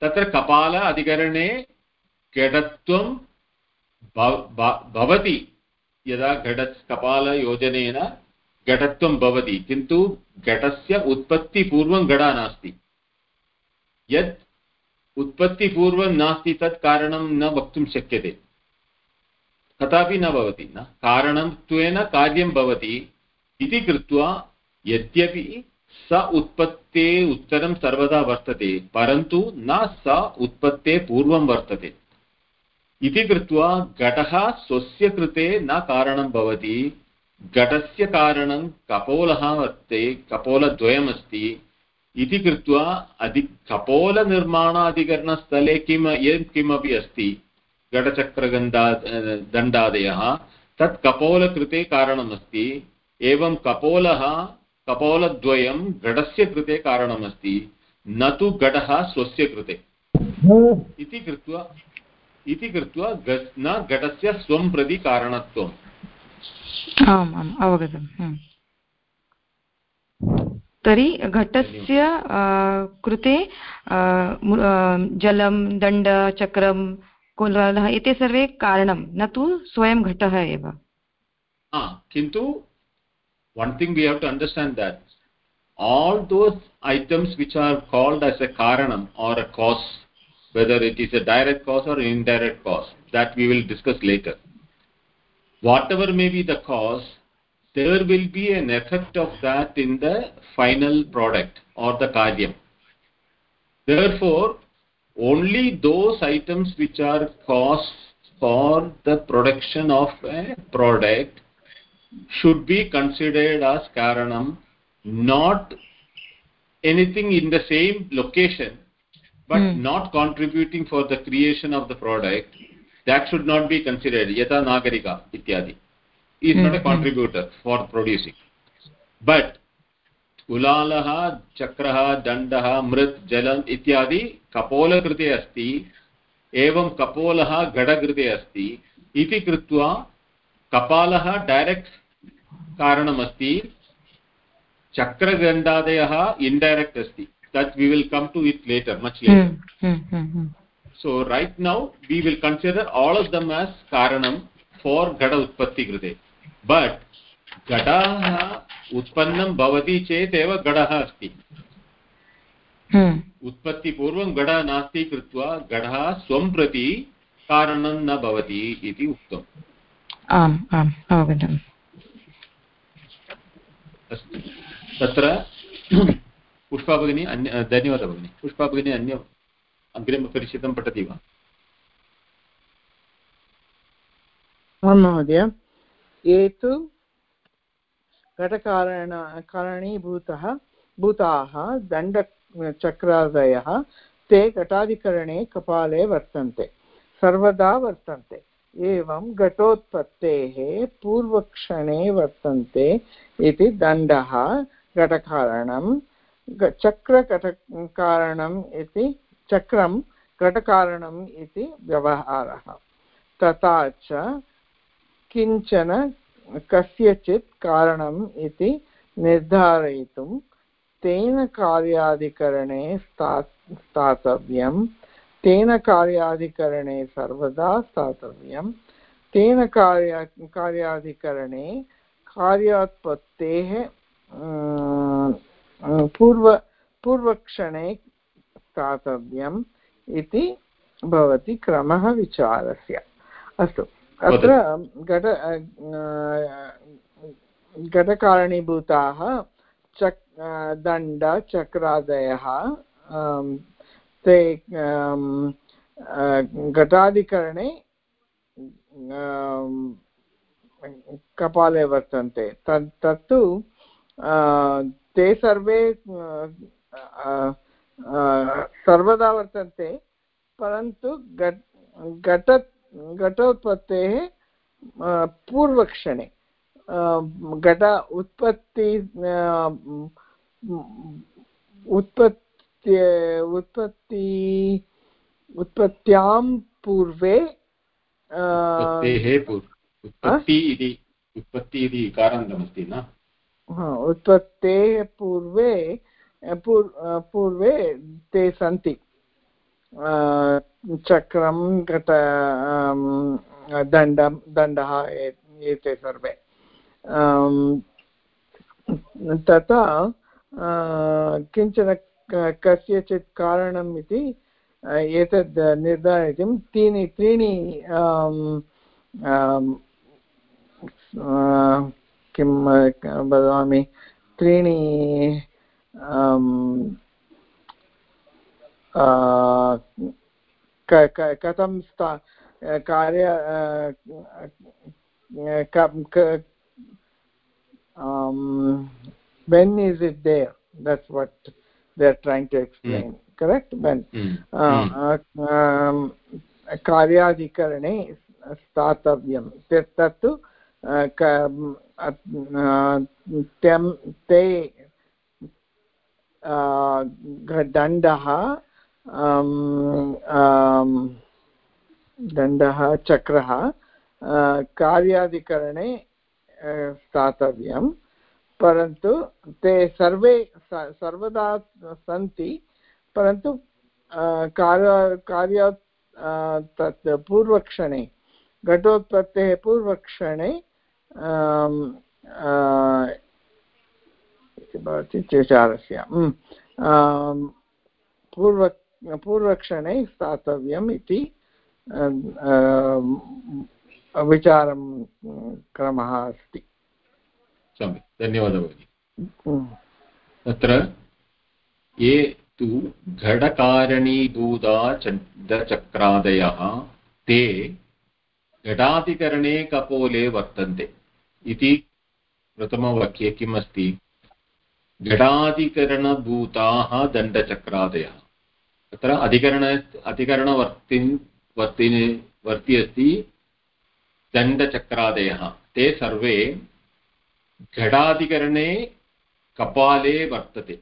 तत्र कपाल अधिकरणे घटत्वं भवति यदा घट कपालयोजनेन घटत्वं भवति, किन्तु घटस्य उत्पत्तिपूर्वं घटः नास्ति। यत् उत्पत्तिपूर्वं नास्ति, तत् कारणं न वक्तुं शक्यते। तथापि न भवति, न? कारणत्वेन कार्यं भवति इति कृत्वा यद्यपि स उत्पत्ते उत्तरं सर्वदा वर्तते, परन्तु न स उत्पत्ते पूर्वं वर्तते। इति कृत्वा घटः स्वस्य कृते न कारणं भवति। घटस्य कारणं कपोलः वर्तते कपोलद्वयमस्ति। इति कृत्वा अधि कपोलनिर्माणाधिकरणस्थले किं यत् किमपि अस्ति। घटचक्रगन्धा दण्डादयः। तत् कपोलकृते कारणमस्ति। एवं कपोलः कपोलद्वयं घटस्य कृते कारणमस्ति। न तु घटः स्वस्य कृते। इति कृत्वा इति कृत्वा न घटस्य स्वं प्रति कारणत्वम्। आम् आम् तर्हि घटस्य कृते जलं दण्ड चक्रं कोलाहलः एते सर्वे कारणं न तु स्वयं घटः एव। किन्तु one thing we have to understand that all those atoms which are called as a कारणम् are a whether it is a direct cause or indirect cause that we will discuss later. Whatever may be the cause there will be an effect of that in the final product or the karyam therefore only those items which are costs for the production of a product should be considered as karanam not anything in the same location but mm. not contributing for the creation of the product that should not be considered yata nagarika ityadi he is mm. not a hmm, hmm. contributor for producing but कुलालः चक्रः दण्डः मृत् जलम् इत्यादि कपोलकृते अस्ति एवं कपोलः घटकृते अस्ति इति कृत्वा कपालः डैरेक्ट् कारणमस्ति चक्रगण्डादयः इण्डैरेक्ट् अस्ति तत् we will come to it later much later so right now we will consider all of them as karanam for gada utpatti krite but घटः उत्पन्नं भवति चेत् एव घटः अस्ति उत्पत्तिपूर्वं घटः नास्ति कृत्वा घटः स्वं प्रति कारणं न भवति इति उक्तम् आम् आम् अवगतम् अस्तु तत्र पुष्पा भगिनी, अन्य धन्यवादः भगिनि। पुष्पा भगिनी, अन्य अग्रिमपरिचितं पठति वा? आं महोदय। ये तु घटकारण कारणीभूतः, भूताः दण्डचक्रादयः ते घटाधिकरणे कपाले वर्तन्ते, सर्वदा वर्तन्ते। एवं घटोत्पत्तेः पूर्वक्षणे वर्तन्ते इति दण्डः घटकारणं चक्रघटकारणम् इति, चक्रं घटकारणम् इति व्यवहारः। तथा च किंचन कस्यचित् कारणम् इति निर्धारयितुं तेन कार्याधिकरणे स्था स्थातव्यं तेन कार्याधिकरणे सर्वदा स्थातव्यं तेन कार्या कार्याधिकरणे कार्योत्पत्तेः पूर्व पूर्वक्षणे स्थातव्यम् इति भवति क्रमः विचारस्य। अस्तु अत्र घट घटकारणीभूताः चक् दण्ड चक्रादयः ते घटाधिकरणे कपाले वर्तन्ते। तत् तत्तु ते सर्वे सर्वदा वर्तन्ते परन्तु घट घटोत्पत्तेः पूर्वक्षणे घट उत्पत्ति उत्पत्ति उत्पत्ति उत्पत्त्यां पूर्वे उत्पत्ति इति उत्पत्ति इति कारान्तमस्ति न? उत्पत्तेः पूर्वे पूर्वे ते सन्ति। चक्रं घट दण्डं, दण्डः एते सर्वे। तथा किंचन कस्यचित् कारणम् इति एतद् निर्धारयितुं त्रीणि त्रीणि किं वदामि त्रीणि कथं स्था कार्य um, when is it there that's what they're trying to explain mm. correct when mm. Uh, mm. um, कार्याधिकरणे स्थातव्यं तत्तु ते दण्डः दण्डः, चक्रः कार्याधिकरणे स्थातव्यं परन्तु ते सर्वे सर्वदा सन्ति, परन्तु कार्य कार्य तत् पूर्वक्षणे, घटोत्पत्तेः पूर्वक्षणे भवति विचारस्य पूर्व पूर्वक्षणे स्थातव्यम् इति विचारं क्रमः अस्ति सम्यक् धन्यवादः भगिनि तत्र ये तु घटकारणीभूता चक्रादयः ते घटाधिकरणे कपोले वर्तन्ते इति प्रथमवाक्ये किम् अस्ति घटाधिकरणभूताः दण्डचक्रादयः। तत्र अधिकरण, अधिकरणवर्तिन्, वर्तिनि वर्ति अस्ति दण्डचक्रादयः। ते सर्वे घटाधिकरणे कपाले वर्तते।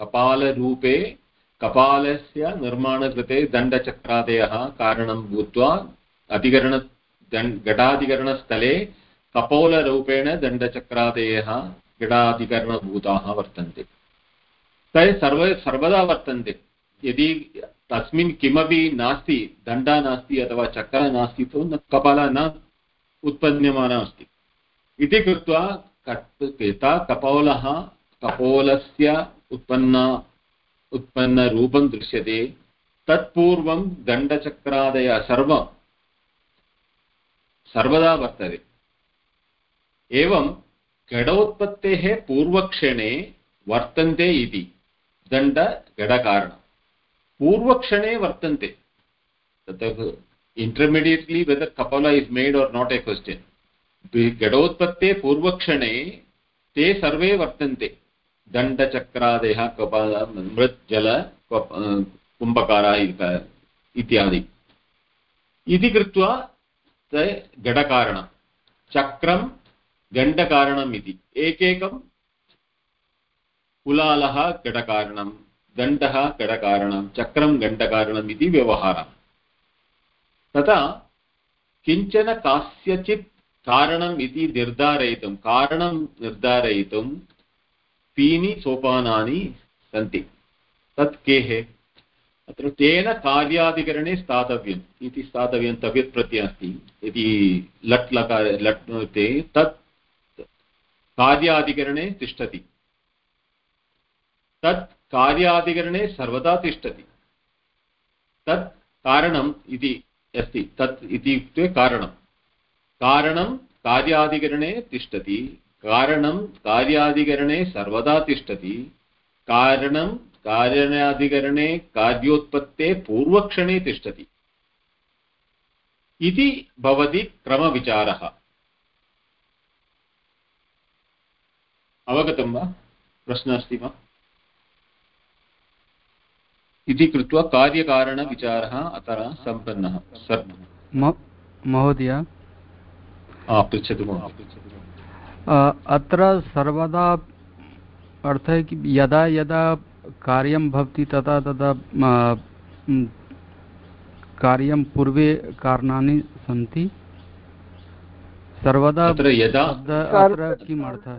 कपालरूपे, कपालस्य निर्माणकृते दण्डचक्रादयः कारणं भूत्वा अधिकरण घटाधिकरणस्थले कपोलरूपेण दण्डचक्रादयः घटाधिकरणभूताः वर्तन्ते। ते सर्वे सर्वदा वर्तन्ते। यदि तस्मिन् किमपि नास्ति, दण्डः नास्ति अथवा चक्रः नास्ति तो न कपालः न उत्पद्यमानः अस्ति। इति कृत्वा यथा कपोलः कपोलस्य उत्पन्न उत्पन्नरूपं दृश्यते। तत्पूर्वं दण्डचक्रादयः सर्व सर्वदा वर्तते। एवं घटोत्पत्तेः पूर्वक्षणे वर्तन्ते इति दण्डघटकारणं पूर्वक्षणे वर्तन्ते। तत् intermediately whether couple is made or not a question घटोत्पत्ते पूर्वक्षणे ते सर्वे वर्तन्ते। दण्डचक्रादयः कपाल मृत्, जल कुम्भकारः इत्यादि। इति कृत्वा ते घटकारणं चक्रं गण्डकारणम् इति एकैकं कुलालः घटकारणं दण्डः घटकारणं चक्रं गण्डकारणम् इति व्यवहारः तथा किंचन कास्यचित् कारणम् इति निर्धारयितुं कारणं निर्धारयितुं त्रीणि सोपानानि सन्ति तत् केः अत्र तेन कार्याधिकरणे स्थातव्यम् इति स्थातव्यं तव्यत् प्रत्ययः अस्ति यदि लट् लकार लट् ते तत् कार्याधिकरणे तिष्ठति। तत् कार्याधिकरणे सर्वदा तिष्ठति। तत् कारणम् इति अस्ति। तत् इत्युक्ते कारणं कारणं कार्याधिकरणे तिष्ठति। कारणं कार्याधिकरणे सर्वदा तिष्ठति। कारणं कारणाधिकरणे कार्योत्पत्ते पूर्वक्षणे तिष्ठति। इति भवति क्रमविचारः। अवगतं वा? प्रश्नः अस्ति वा? इति कृत्वा कार्यकारणविचारः अतः सम्पन्नः। महोदय। पृच्छतु अत्र सर्वदा अर्थः कि यदा यदा कार्यं भवति तदा तदा कार्यं पूर्वे कारणानि सन्ति। सर्वदा अत्र यदा अत्र किम् अर्थः?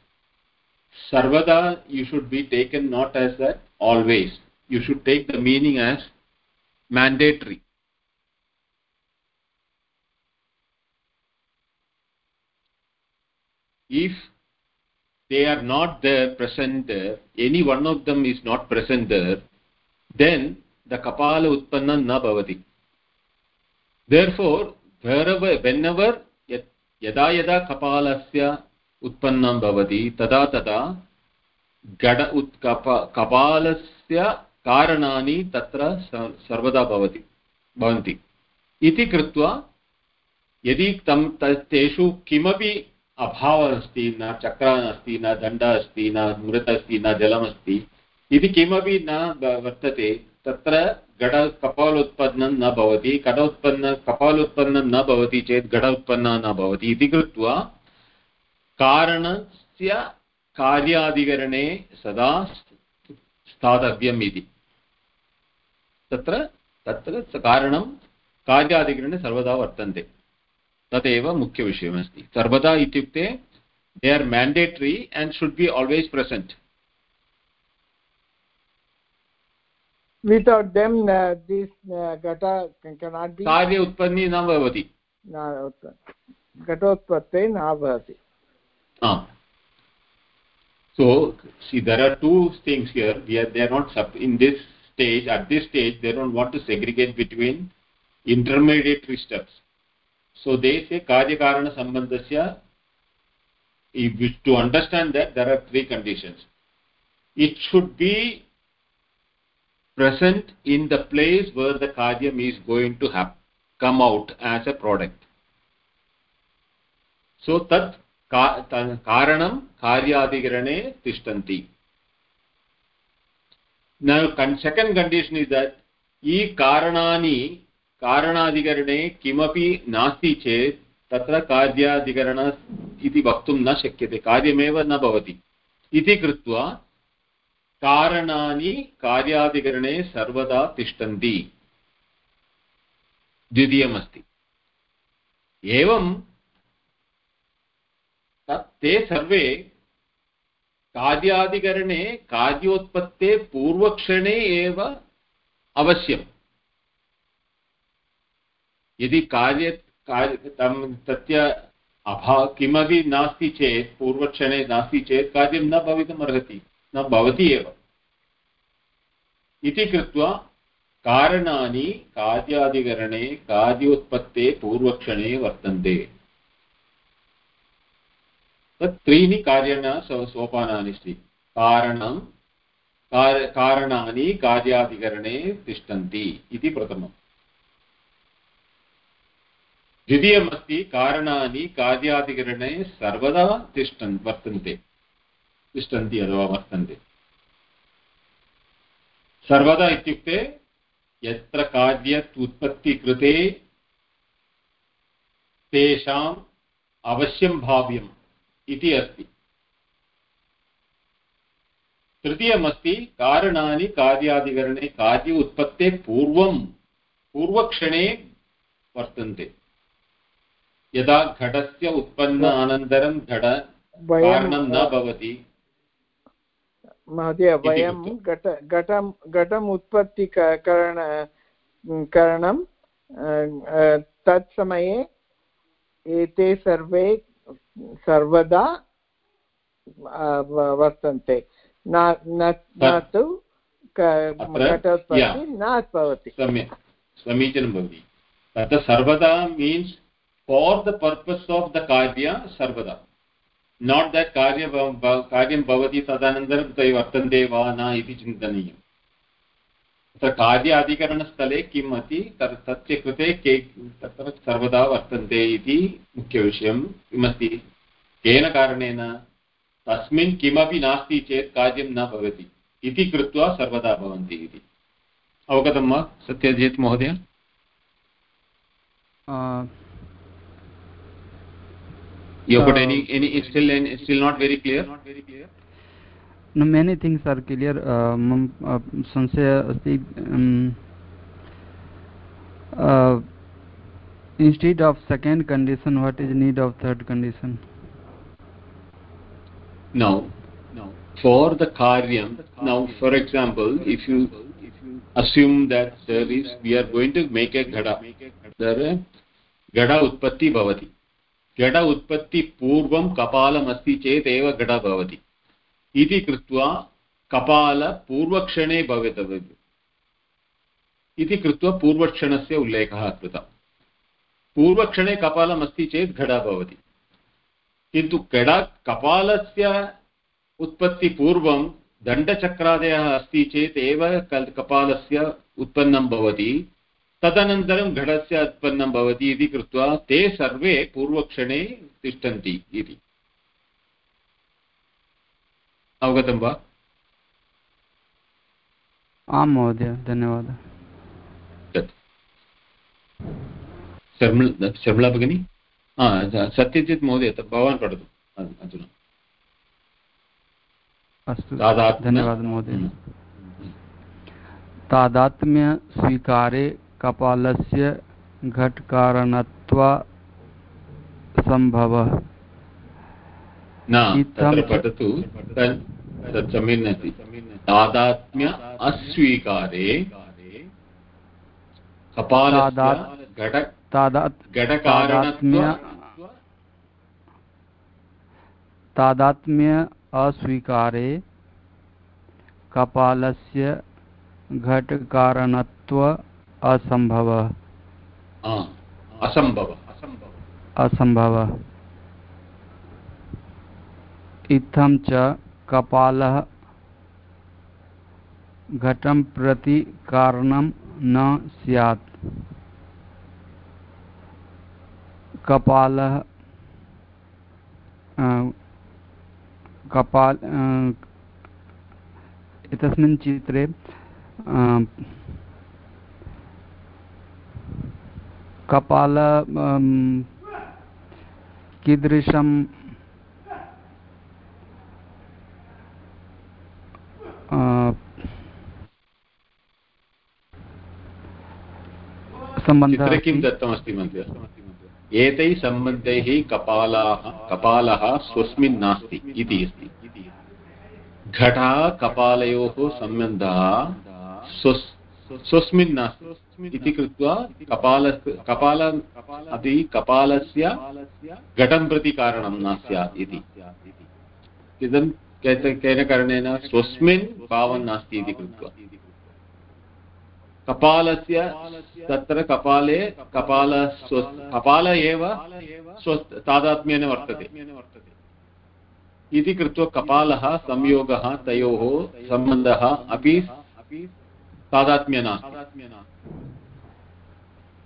sarvada you should be taken not as that always. You should take the meaning as mandatory. If they are not there present there any one of them is not present there then the kapala utpanna na bhavati. Therefore wherever whenever yada yada kapalasya उत्पन्नं भवति। तदा तदा गड उत् cup कपालस्य कारणानि तत्र सर्वदा भवति, भवन्ति। इति कृत्वा यदि तं तेषु किमपि अभावः अस्ति, न चक्रः अस्ति, न दण्डः अस्ति, न मृत् अस्ति, न जलमस्ति इति किमपि न वर्तते, तत्र घट कपालोत्पन्नं न भवति घटोत्पन्न कपालोत्पन्नं न भवति चेत् घट उत्पन्नः न भवति इति कृत्वा कारणस्य कार्याधिकरणे सदा स्थातव्यम् इति। तत्र तत्र कारणं कार्याधिकरणे सर्वदा वर्तन्ते। तदेव मुख्यविषयमस्ति। सर्वदा इत्युक्ते they are mandatory and should be always present without them uh, this uh, gata cannot be karya utpanni na कार्य उत्पन्नी न भवति। घटोत्पत्ते न ah. so see there are two things here. They are, they are not sub in this stage at this stage they don't want to segregate between intermediary steps so they say karya karana sambandhasya to understand that there are three conditions. It should be present in the place where the karyam is going to have, come out as a product. So tat karanam karyadigarane tishtanti now second condition is that ई कारणानि कारणाधिकरणे किमपि नास्ति चेत् तत्र कार्याधिकरण इति वक्तुं न शक्यते कार्यमेव न भवति इति कृत्वा कारणानि कार्याधिकरणे सर्वदा तिष्ठन्ति द्वितीयमस्ति एवं ते सर्वे कार्याधिकरणे कार्योत्पत्ते पूर्वक्षणे एव अवश्यम्। यदि कार्य तस्य अभा, किमपि नास्ति चेत्, पूर्वक्षणे नास्ति चेत्, कार्यं न भवितुम् अर्हति न भवति एव। इति कृत्वा कारणानि कार्याधिकरणे कार्योत्पत्ते पूर्वक्षणे वर्तन्ते। तत् त्रीणि कार्यण सोपानानि अस्ति कारणं कारणानि कार्याधिकरणे तिष्ठन्ति इति प्रथमम् द्वितीयमस्ति कारणानि कार्याधिकरणे सर्वदा तिष्ठन् वर्तन्ते तिष्ठन्ति अथवा वर्तन्ते सर्वदा इत्युक्ते यत्र कार्य उत्पत्तिकृते तेषाम् अवश्यं भाव्यम् इति अस्ति। तृतीयमस्ति कारणानि कार्याधिकरणे कार्य उत्पत्ते पूर्वं पूर्वक्षणे वर्तन्ते। यदा घटस्य उत्पन्न अनन्तरं घट कारणं न भवति। महोदय वयं घट घटं घटम् उत्पत्ति करण करणं तत्समये एते सर्वे सर्वदा वर्तन्ते। न तु न भवति सम्यक् समीचीनं भवति। तत्र सर्वदा means for the purpose of the कार्य सर्वदा। नाट् दट् कार्य कार्यं भवति तदनन्तरं ते वर्तन्ते वा न इति चिन्तनीयम्। तत्र कार्य अधिकरणस्थले किम् अस्ति तस्य कृते के तत्र सर्वदा वर्तन्ते इति मुख्यविषयं किमस्ति? केन कारणेन? तस्मिन् किमपि नास्ति चेत् कार्यं न भवति। इति कृत्वा सर्वदा भवन्ति इति। अवगतं वा सत्यजित् महोदय? you put any any still still not very clear? Not very clear. No many things are clear mum संशय अस्ति instead of second condition what is need of third condition no no for the karyam now for example if you assume that there is we are going to make a ghada there ghada utpatti bhavati घट उत्पत्तिपूर्वं कपालमस्ति चेत् एव घट भवति इति कृत्वा कपालपूर्वक्षणे भवितव्यम्। इति कृत्वा पूर्वक्षणस्य उल्लेखः कृतः। पूर्वक्षणे कपालमस्ति चेत् घट भवति। किन्तु घट कपालस्य उत्पत्तिपूर्वं दण्डचक्रादयः अस्ति चेत् एव कपालस्य उत्पन्नं भवति। तदनन्तरं घटस्य उत्पन्नं भवति इति कृत्वा ते सर्वे पूर्वक्षणे तिष्ठन्ति इति। अवगतं वा? आं महोदय धन्यवादः। शर्मिला भगिनी? सत्यजित् महोदय भवान् पठतु अधुना। अस्तु धन्यवादः महोदय। हम्म। तादात्म्यस्वीकारे कपालस्य घटकारणत्वसम्भवः पठतु तत् तादात्म्य अस्वीकारे तादात्म्य अस्वीकारे कपालस्य घटकारणत्व असम्भवः। असम्भवः। असम्भवः। इत्थं च कपालः घटं प्रति कारणं न स्यात्। कपालः कपाल एतस्मिन् चित्रे कपाल कीदृशं सम्बन्धः किं दत्तमस्ति महोदय एतैः सम्बन्धैः कपालाः कपालः स्वस्मिन् नास्ति इति अस्ति। घटः कपालयोः सम्बन्धः स्वस्मिन् नास्ति इति कृत्वा कपाल कपाल अपि कपालस्य घटं प्रति कारणं न स्यात् इति। इदं केन कारणेन स्वस्मिन् भावं नास्ति इति कृत्वा। कपालस्य तत्र कपाले कपाल कपाल एव स्व तादात्म्येन वर्तते। इति कृत्वा कपालः संयोगः तयोः सम्बन्धः अपि तादात्म्य नास्ति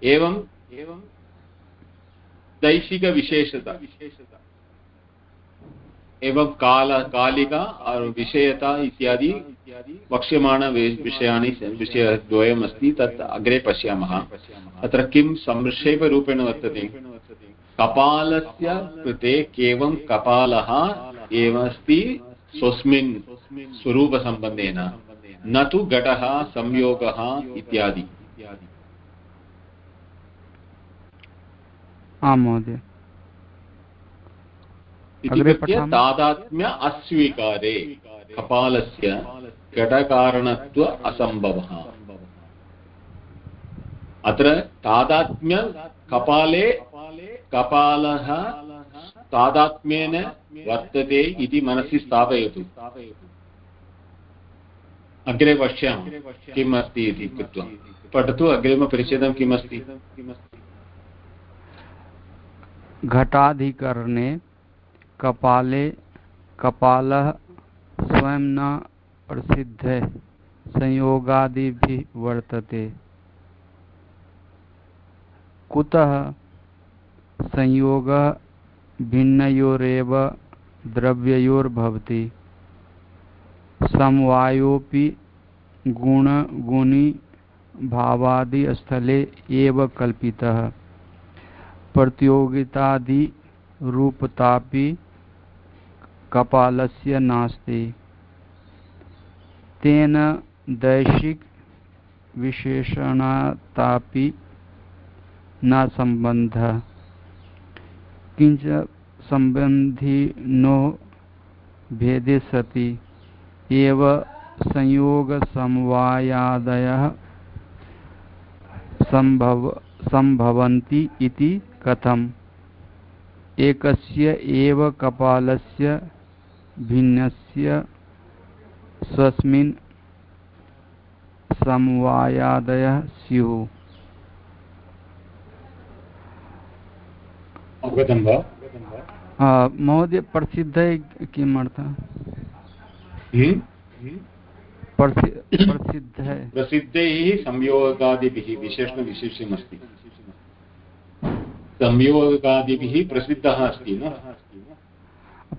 एवं दैशिकविशेषता। एवं काल कालिका विषयता इत्यादि वक्ष्यमाणविषयाणि विषयद्वयम् अस्ति तत् अग्रे पश्यामः। अत्र किं संक्षेपरूपेण वर्तते? कपालस्य कृते केवलं कपालः एव अस्ति स्वस्मिन् स्वरूपसम्बन्धेन। न तु घटः संयोगः इत्यादि। आं महोदय। तादात्म्य अस्वीकारे। कपालस्य घटकारणत्व असम्भवः। अत्र तादात्म्य कपाले कपालः तादात्म्येन वर्तते इति मनसि स्थापयतु। अग्रे पश्यामः किम् अस्ति इति कृत्वा। पठतु अग्रिमपरिच्छेदं किम् अस्ति घटाधिकरणे कपाले कपालः स्वयं न प्रसिद्धः संयोगादिभिः वर्तते। कुतः संयोगः भिन्नयोरेव द्रव्ययोर्भवति। समवायोऽपि गुणगुणी भावादिस्थले एव कल्पितः। प्रतियोगितादिरूपतापि कपालस्य नास्ति। तेन दैशिकविशेषणतापि न सम्बन्धः। किञ्च सम्बन्धिनो भेदे सति। एव संयोगसमवायादयः सम्भव सम्भवन्ति इति कथम्। एकस्य एव कपालस्य भिन्नस्य स्वस्मिन् समवायादयः स्युः। अवगतं वा? महोदय प्रसिद्धः किमर्थः प्रसिद्धः। प्रसिद्धैः संयोगादिभिः विशेषणविशेषमस्ति संयोगादिभिः प्रसिद्धः अस्ति न?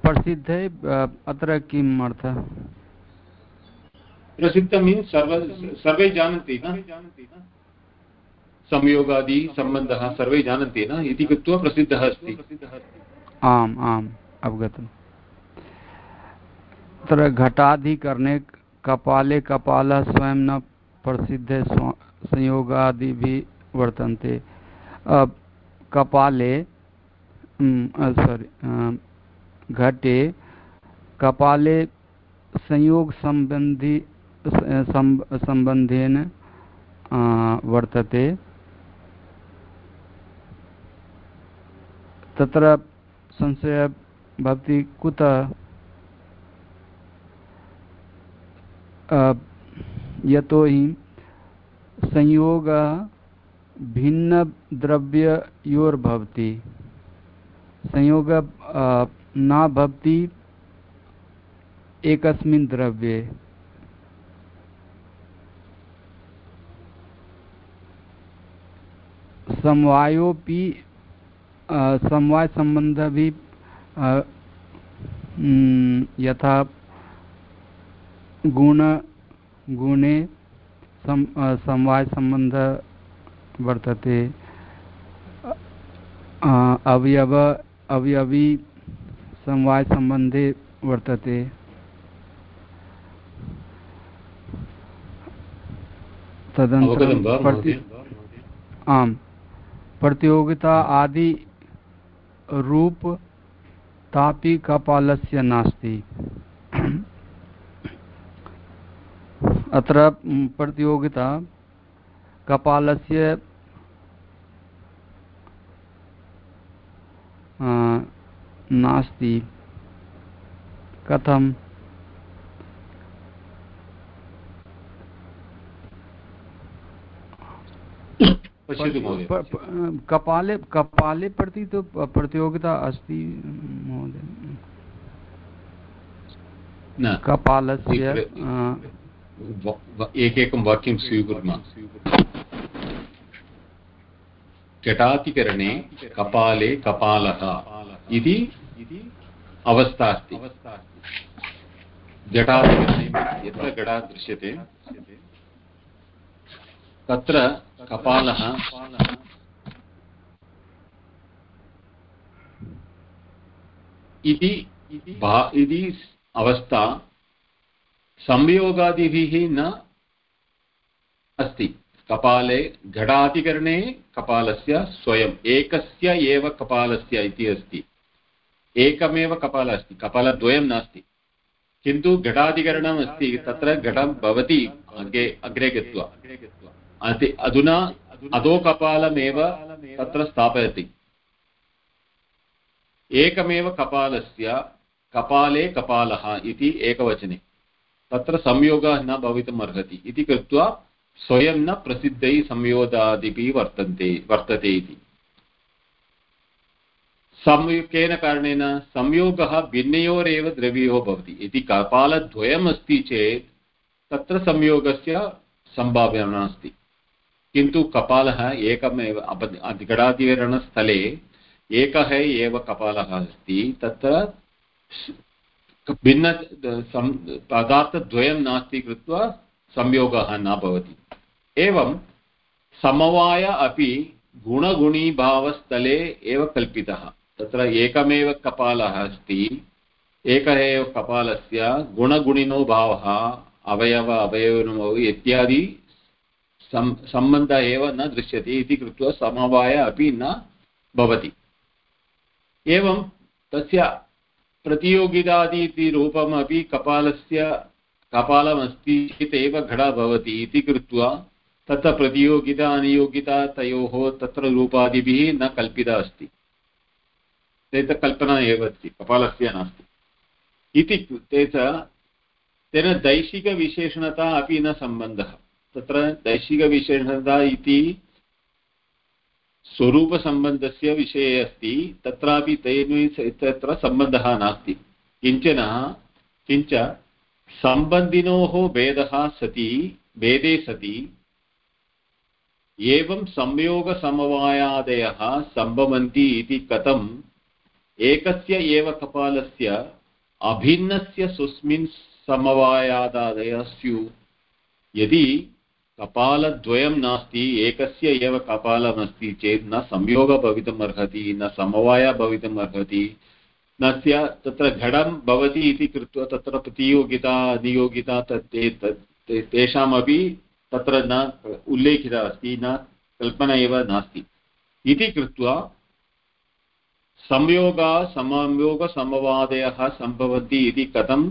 प्रसिद्धे अत्र किम् अर्थः प्रसिद्ध मीन्स् सर्व सर्वे जानन्ति न? संयोगादि सम्बन्धः सर्वे जानन्ति न? इति कृत्वा प्रसिद्धः अस्ति। आम् आम् अवगतम्। तत्र घटाधिकरणे कपाले कपालः स्वयं न प्रसिद्धे संयोगादिभिः वर्तन्ते। कपाले सोरि घटे कपाले संयोगसम्बन्धि सम्बन्धेन वर्तते। तत्र संशयः भवति कुतः यतोहि संयोगः भिन्नद्रव्ययोर्भवति। संयोगः न भवति एकस्मिन् द्रव्ये। समवायोपि समवायसम्बन्धः भी यथा गुण, गुणे सम समवायसम्बन्धः वर्तते। अवयव अवयवी समवायसम्बन्धे वर्तते। तदनन्तरं आम्। प्रतियोगिता आदि रूप तापि कपालस्य नास्ति। अत्र प्रतियोगिता कपालस्य नास्ति। कथं कपाले कपाले प्रति तो प्रतियोगिता अस्ति महोदय। कपालस्य एकैकं वाक्यं स्वीकुर्मः। घटातिकरणे कपाले कपालः इति अवस्था अस्ति घटातिकरणे यत्र घटः दृश्यते, तत्र कपालः इति अवस्था संयोगादिभिः न अस्ति। कपाले घटाधिकरणे कपालस्य स्वयम्। एकस्य एव कपालस्य इति अस्ति। एकमेव कपालः अस्ति। कपालद्वयं नास्ति। किन्तु घटाधिकरणम् अस्ति, तत्र घटं भवति अग्रे अग्रे गत्वा। अधुना अधो कपालमेव तत्र स्थापयति। एकमेव कपालस्य कपाले कपालः इति एकवचने। तत्र संयोगः न भवितुम् अर्हति इति कृत्वा स्वयं न प्रसिद्धैः संयोगादिभिः वर्तन्ते वर्तते इति संयो केन कारणेन संयोगः भिन्नयोरेव द्रव्ययोः भवति यदि कपालद्वयम् अस्ति चेत् तत्र संयोगस्य सम्भावना नास्ति किन्तु कपालः एकमेव गडाधिकरणस्थले एकः एव कपालः अस्ति तत्र भिन्न पदार्थद्वयं नास्ति कृत्वा संयोगः न भवति। एवं समवाय अपि गुणगुणीभावस्थले एव कल्पितः। तत्र एकमेव कपालः अस्ति। एकः एव कपालस्य गुणगुणिनो भावः, अवयव अवयवनो इत्यादि सम्बन्धः एव न दृश्यते इति कृत्वा समवाय अपि न भवति। एवं तस्य प्रतियोगितादि इति रूपमपि कपालस्य कपालमस्ति चेत् एव घटः भवति इति कृत्वा तत्र प्रतियोगिता अनियोगिता तयोः तत्र रूपादिभिः न कल्पिता अस्ति ते कल्पना एव अस्ति कपालस्य नास्ति इति ते च तेन दैशिकविशेषणता अपि न सम्बन्धः तत्र दैशिकविशेषता इति स्वरूपसम्बन्धस्य विषये अस्ति तत्रापि तेन तत्र सम्बन्धः नास्ति किंचन किञ्च सम्बन्धिनोः भेदः सति भेदे सति। एवं संयोगसमवायादयः सम्भवन्ति इति कथम्। एकस्य एव कपालस्य अभिन्नस्य स्वस्मिन् समवायादादयः स्युः यदि कपालद्वयं नास्ति, एकस्य एव कपालमस्ति चेत् न संयोगः भवितुम् अर्हति न समवायः भवितुम् अर्हति न तत्र घटं भवति इति कृत्वा तत्र प्रतियोगिता अनियोगिता तत् तेषामपि तत्र न उल्लेखिता अस्ति, न कल्पना एव नास्ति। इति कृत्वा संयोगा समयोगसमवादयः सम्भवन्ति इति कथं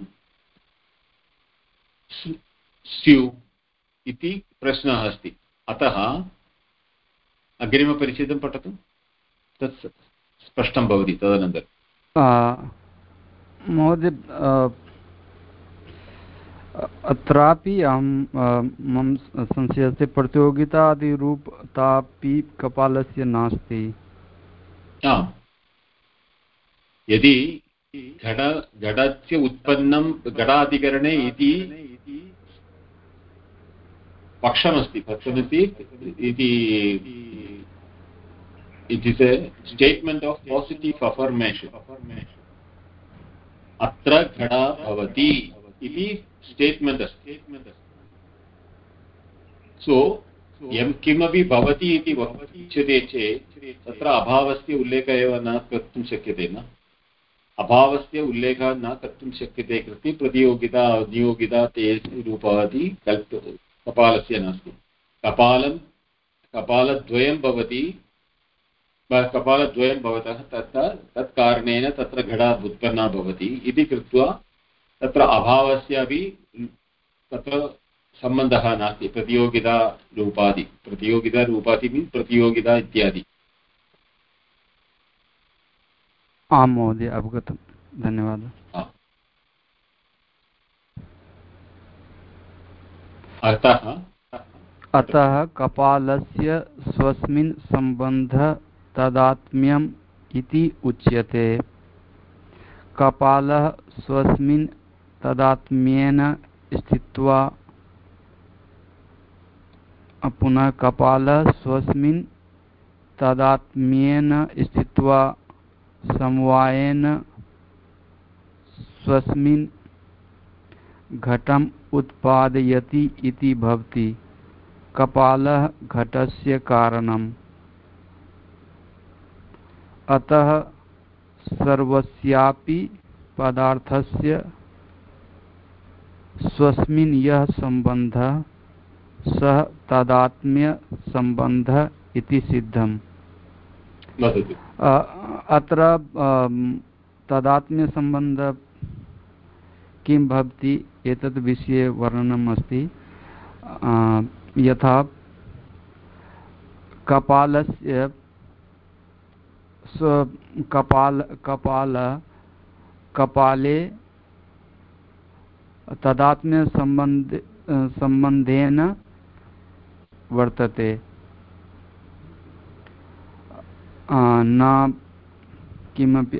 स्युः इति प्रश्नः अस्ति। अतः अग्रिमपरिच्छेदं पठतु। तत् स्पष्टं भवति तदनन्तरं। महोदय अत्रापि अहं मम संशयः अस्ति प्रतियोगितादिरूपतापि कपालस्य नास्ति। यदि घट, घटस्य उत्पन्नं घटाधिकरणे इति पक्षमस्ति पक्षमिति इति it is a statement of positive affirmation अत्र घटा भवति इति स्टेट्मेण्ट् अस्ति। सो यं किमपि भवति इति उच्यते चेत् तत्र अभावस्य उल्लेखः एव न कर्तुं शक्यते न? अभावस्य उल्लेखः न कर्तुं शक्यते कृते प्रतियोगिता अनियोगिता ते रूपादि कल्प, कपालस्य नास्ति। कपालं, कपालद्वयं भवति कपालद्वयं भवतः तत्र तत्कारणेन तत्र घटा उत्पन्ना भवति इति कृत्वा तत्र अभावस्य तत्र सम्बन्धः नास्ति प्रतियोगिता रूपादि प्रतियोगिता रूपादि मीन्स् प्रतियोगिता इत्यादि। आं महोदय अवगतं। धन्यवादः। अतः अतः कपालस्य स्वस्मिन् सम्बन्धः तदात्म्यम् इति उच्यते। कपालः स्वस्मिन् तदात्म्येन स्थित्वा पुनः कपालः स्वस्मिन् तदात्म्येन स्थित्वा समवायेन स्वस्मिन् घटम् उत्पादयति इति भवति। कपालः घटस्य कारणम्। अतः सर्वस्यापि पदार्थस्य स्वस्मिन् यः सम्बन्धः सः तादात्म्यसम्बन्धः इति सिद्धम्। अत्र तादात्म्यसम्बन्धः किं भवति एतद् विषये वर्णनम् अस्ति। यथा कपालस्य कपाल कपाल, कपाले तदात्म्यसम्बन्ध सम्बन्धेन वर्तते। न किमपि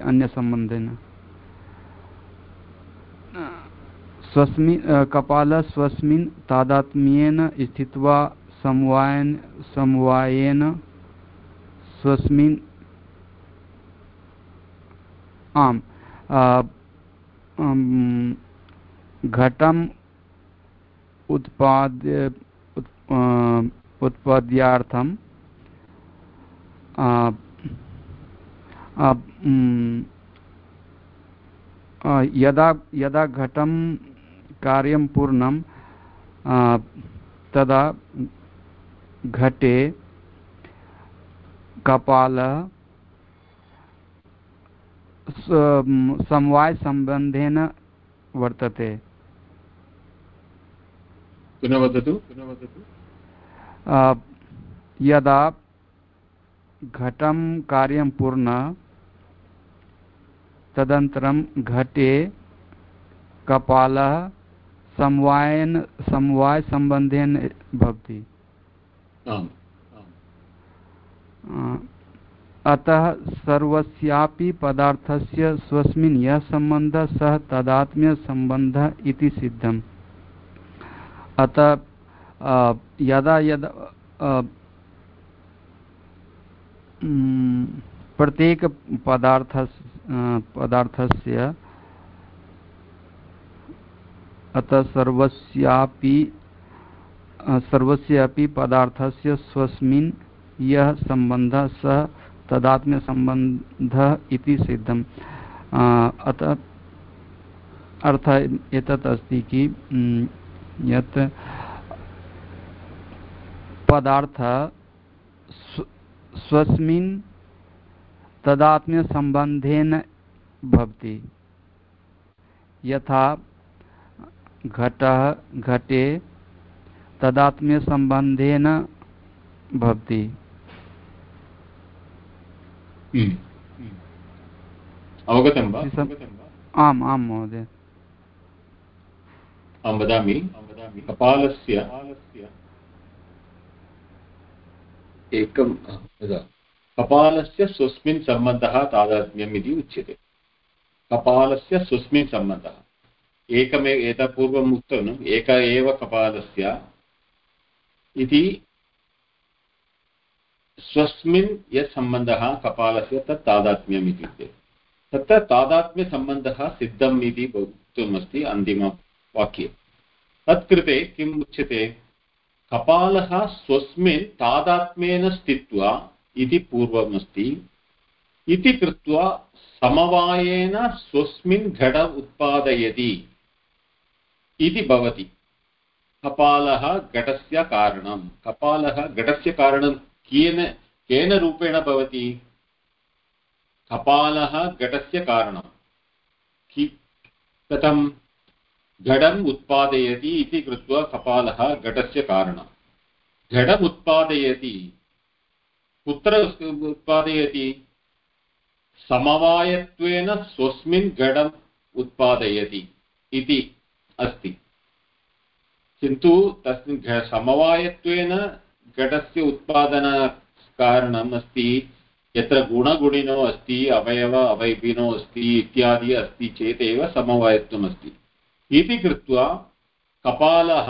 स्वस्मिन् कपालः स्वस्मिन् तादात्म्येन स्थित्वा समवायन, समवायेन स्वस्मिन् आम्। घटम् उत्पाद्य उत्पाद्यार्थं यदा यदा घटं कार्यं पूर्णं तदा घटे कपालः समवायसम्बन्धेन वर्तते। पुनः वदतु पुनः वदतु। यदा घटं कार्यं पूर्ण तदनन्तरं घटे कपालः समवायन समवायसम्बन्धेन भवति। अतः सर्वस्यापि पदार्थस्य स्वस्मिन् यः सम्बन्धः सः तादात्म्यसम्बन्धः इति सिद्धम्। अतः यदा यदा प्रत्येकपदार्थ पदार्थस्य अतः सर्वस्यापि सर्वस्यापि पदार्थस्य स्वस्मिन् यः सम्बन्धः सः तदात्म्यसम्बन्धः इति सिद्धम्। अतः, अर्थः एतत् अस्ति कि यत् पदार्थ स्वस्मिन् तदात्म्यसम्बन्धेन भवति। यथा घटः घटे तदात्म्यसम्बन्धेन भवति। अवगतं वा आम् आं महोदय अहं वदामि कपालस्य एकं कपालस्य स्वस्मिन् सम्बन्धः तादात्म्यम् इति उच्यते कपालस्य स्वस्मिन् सम्बन्धः एकमेव एतत् पूर्वम् उक्तम् एक एव कपालस्य इति स्वस्मिन् यत् सम्बन्धः कपालस्य तत् तादात्म्यम् इत्युक्ते। तत्र तादात्म्यसम्बन्धः सिद्धम् इति उक्तमस्ति अन्तिमवाक्ये। तत्कृते किम् उच्यते? कपालः स्वस्मिन् तादात्म्येन स्थित्वा इति पूर्वमस्ति। इति कृत्वा समवायेन स्वस्मिन् घट उत्पादयति इति भवति। कपालः घटस्य कारणं कपालः घटस्य कारणं केन केन रूपेण भवति कपालः घटस्य कारणं कथं घटम् उत्पादयति इति कृत्वा कपालः घटस्य कारणं घटम् उत्पादयति कुत्र उत्पादयति समवायत्वेन स्वस्मिन् घटम् उत्पादयति इति अस्ति किन्तु तस्मिन् समवायत्वेन घटस्य उत्पादनकारणम् अस्ति यत्र गुणगुणिनो अस्ति, अवयव अवयविनो अस्ति इत्यादि अस्ति चेत् एव समवायत्वम् अस्ति इति कृत्वा कपालः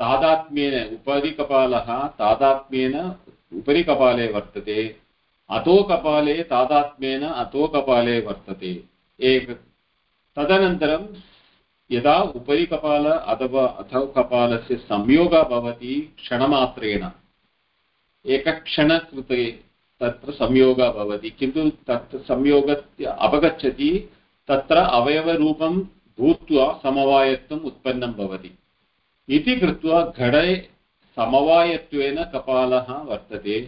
तादात्म्येन उपरि कपालः तादात्म्येन उपरि कपाले वर्तते अतो कपाले तादात्म्येन अतो कपाले वर्तते। एक तदनन्तरं यदा उपरि कपाल अथवा अथो कपालस्य संयोगः भवति क्षणमात्रेण, एकक्षणकृते तत्र संयोगः भवति, किन्तु तत्र संयोगस्य अपगच्छति, तत्र अवयवरूपं भूत्वा समवायत्वम् उत्पन्नं भवति। इति कृत्वा घटे समवायत्वेन कपालः वर्तते,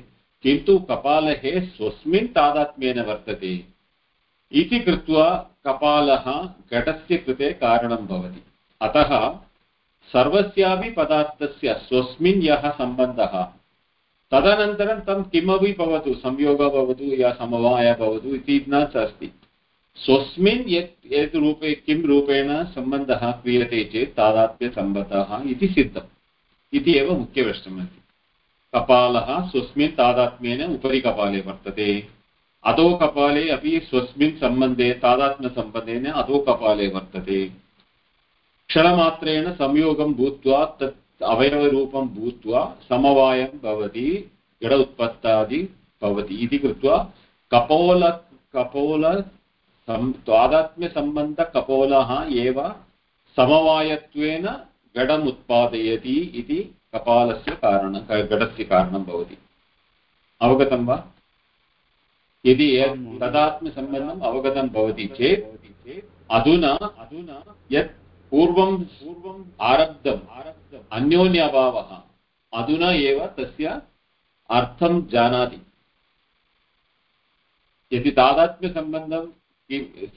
किन्तु कपालः स्वस्मिन् तादात्म्येन वर्तते। इति कृत्वा कपालः घटस्य कृते कारणं भवति। अतः सर्वस्यापि पदार्थस्य स्वस्मिन् यः सम्बन्धः, तदनन्तरं तं किमपि भवतु, संयोगः भवतु, या समवायः भवतु इति न अस्ति। स्वस्मिन् यत् यत् रूपे, किं रूपेण सम्बन्धः क्रियते चेत् तादात्म्यसम्बन्धः इति सिद्धम्। इति एव मुख्यप्रश्नमस्ति कपालः स्वस्मिन् तादात्म्येन उपरि कपाले वर्तते। अधो कपाले अपि स्वस्मिन् सम्बन्धे, तादात्म्यसम्बन्धेन अधो कपाले वर्तते। क्षणमात्रेण संयोगं भूत्वा, तत् अवयवरूपं भूत्वा, समवायं भवति, जड उत्पत्तादि भवति इति कृत्वा, कपोल कपोल तादात्म्यसम्बन्धकपोलः एव समवायत्वेन घटम् उत्पादयति इति कपालस्य कारण घटस्य कारणं भवति। अवगतं वा? यदि तदात्म्यसम्बन्धम् अवगतं भवति चेत् अधुना यत् पूर्वं पूर्वम् आरब्धम् अन्योन्यभावः अधुना एव तस्य अर्थं जानाति। यदि तादात्म्यसम्बन्धं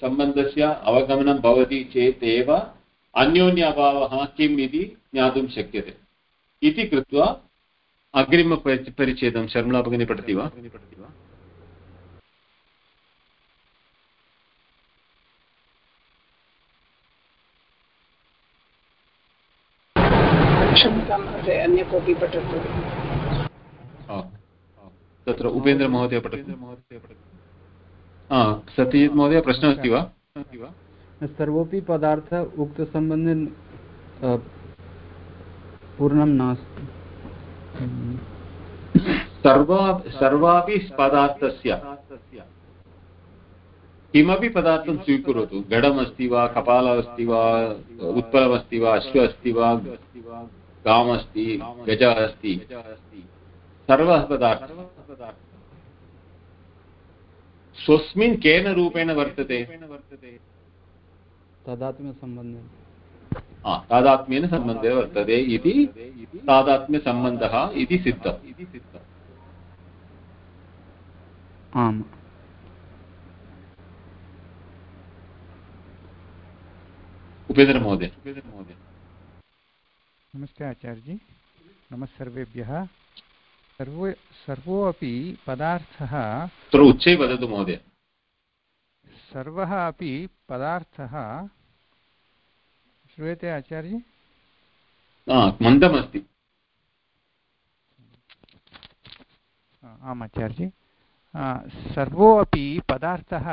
सम्बन्धस्य अवगमनं भवति चेत् एव अन्योन्य अभावः किम् इति ज्ञातुं शक्यते। इति कृत्वा अग्रिमपरिच्छेदं शर्मला भगिनी पठति वा? अन्य कोऽपि पठतु। तत्र उपेन्द्रमहोदय पठतु। सत्यजित् महोदय प्रश्नः अस्ति वा? सर्वोऽपि पदार्थ उक्तसम्बन्धे पूर्णं नास्ति। सर्वा सर्वापि पदार्थस्य। किमपि पदार्थं स्वीकरोतु घटमस्ति वा कपालः अस्ति वा उत्पलमस्ति वा अश्व अस्ति वा। गामस्ति गजः अस्ति सर्वः पदार्थः स्वस्मिन् केन रूपेण वर्तते? तादात्म्यसम्बन्धेन। तादात्म्येन सम्बन्धे वर्तते इति तादात्म्यसम्बन्धः इति सिद्धम्। आम्। उपेन्द्रमहोदय उपेन्द्रमहोदय। नमस्ते आचार्यजी। नमः सर्वेभ्यः सर्वो सर्वो अपि पदार्थः तत्र उच्चै वदतु महोदय। सर्वः अपि पदार्थः श्रूयते आचार्य मन्दमस्ति। आम् आचार्य सर्वो अपि पदार्थः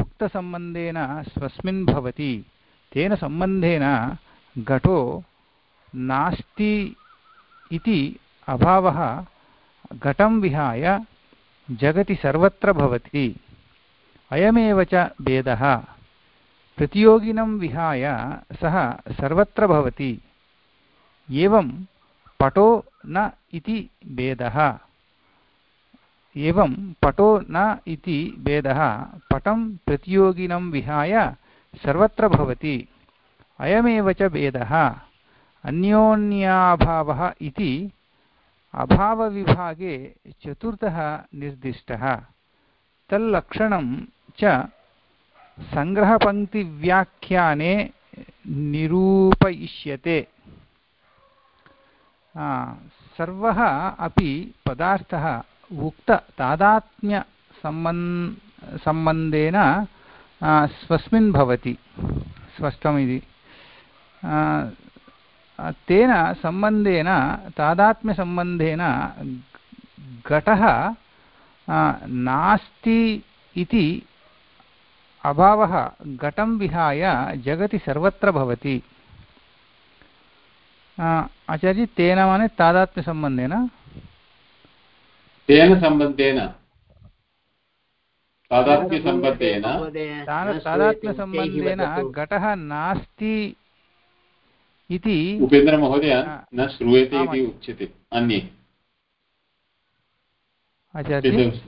उक्तसम्बन्धेन स्वस्मिन् भवति। तेन सम्बन्धेन घटो नास्ति इति अभावः घटं विहाय जगति सर्वत्र भवति। अयमेव च भेदः। प्रतियोगिनं विहाय सः सर्वत्र भवति। एवं पटो न इति भेदः। एवं पटो न इति भेदः। पटं प्रतियोगिनं विहाय सर्वत्र भवति। अयमेव च भेदः। अन्योन्याभावः इति अभावविभागे चतुर्थः निर्दिष्टः। तल्लक्षणं च सङ्ग्रहपङ्क्तिव्याख्याने निरूपयिष्यते। सर्वः अपि पदार्थः उक्ततादात्म्यसम्बन् सम्बन्धेन स्वस्मिन् भवति। स्पष्टमिति। तेन सम्बन्धेन तादात्म्यसम्बन्धेन घटः नास्ति इति अभावः घटं विहाय जगति सर्वत्र भवति। आचार्य तेन माने तादात्म्यसम्बन्धेन तेन सम्बन्धेन तादात्म्यसम्बन्धेन तादात्म्यसम्बन्धेन घटः नास्ति इति उपेन्द्रमहोदय न श्रूयते इति उच्यते अन्ये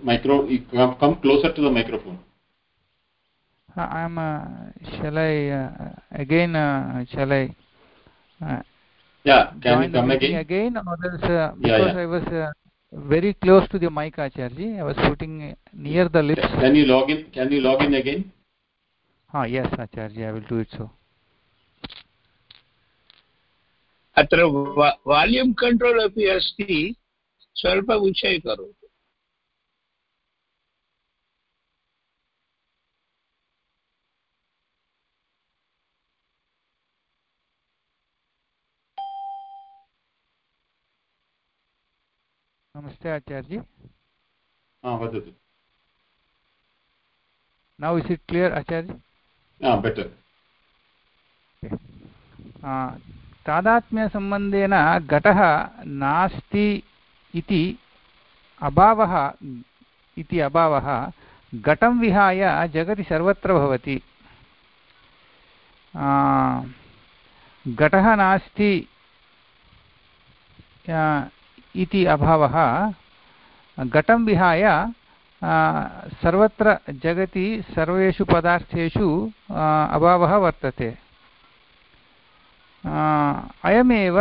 micro come closer to the microphone i am uh, shall i uh, again uh, shall i uh, yeah can you come again again or else uh, because yeah, yeah. i was uh, very close to the mic acharji i was putting near the lips can you log in can you log in again ah yes acharji i will do it so अत्र volume control अपि अस्ति। स्वल्प उच्चै करोतु। नमस्ते आचार्य। वदतु। Now is it clear Acharya? Better तादात्म्यसम्बन्धेन घटः नास्ति इति अभावः इति अभावः, घटं विहाय जगति सर्वत्र भवति। घटः नास्ति इति अभावः, घटं विहाय सर्वत्र जगति सर्वेषु पदार्थेषु अभावः वर्तते। अयमेव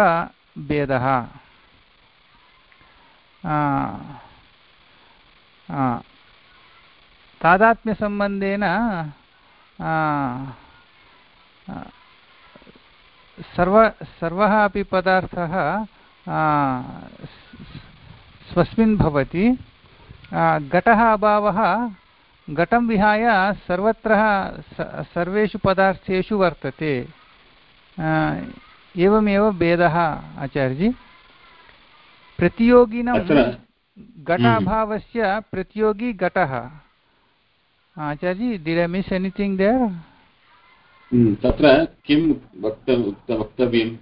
भेदः। तादात्म्यसम्बन्धेन सर्व, सर्वः अपि पदार्थः स्वस्मिन् भवति। घटः अभावः, घटं विहाय सर्वत्र सर्वेषु पदार्थेषु वर्तते। एवमेव भेदः आचार्यजी। प्रतियोगिनं घटाभावस्य प्रतियोगी घटः। आचार्यजी did I miss anything there तत्र किं वक्त वक्तव्यं?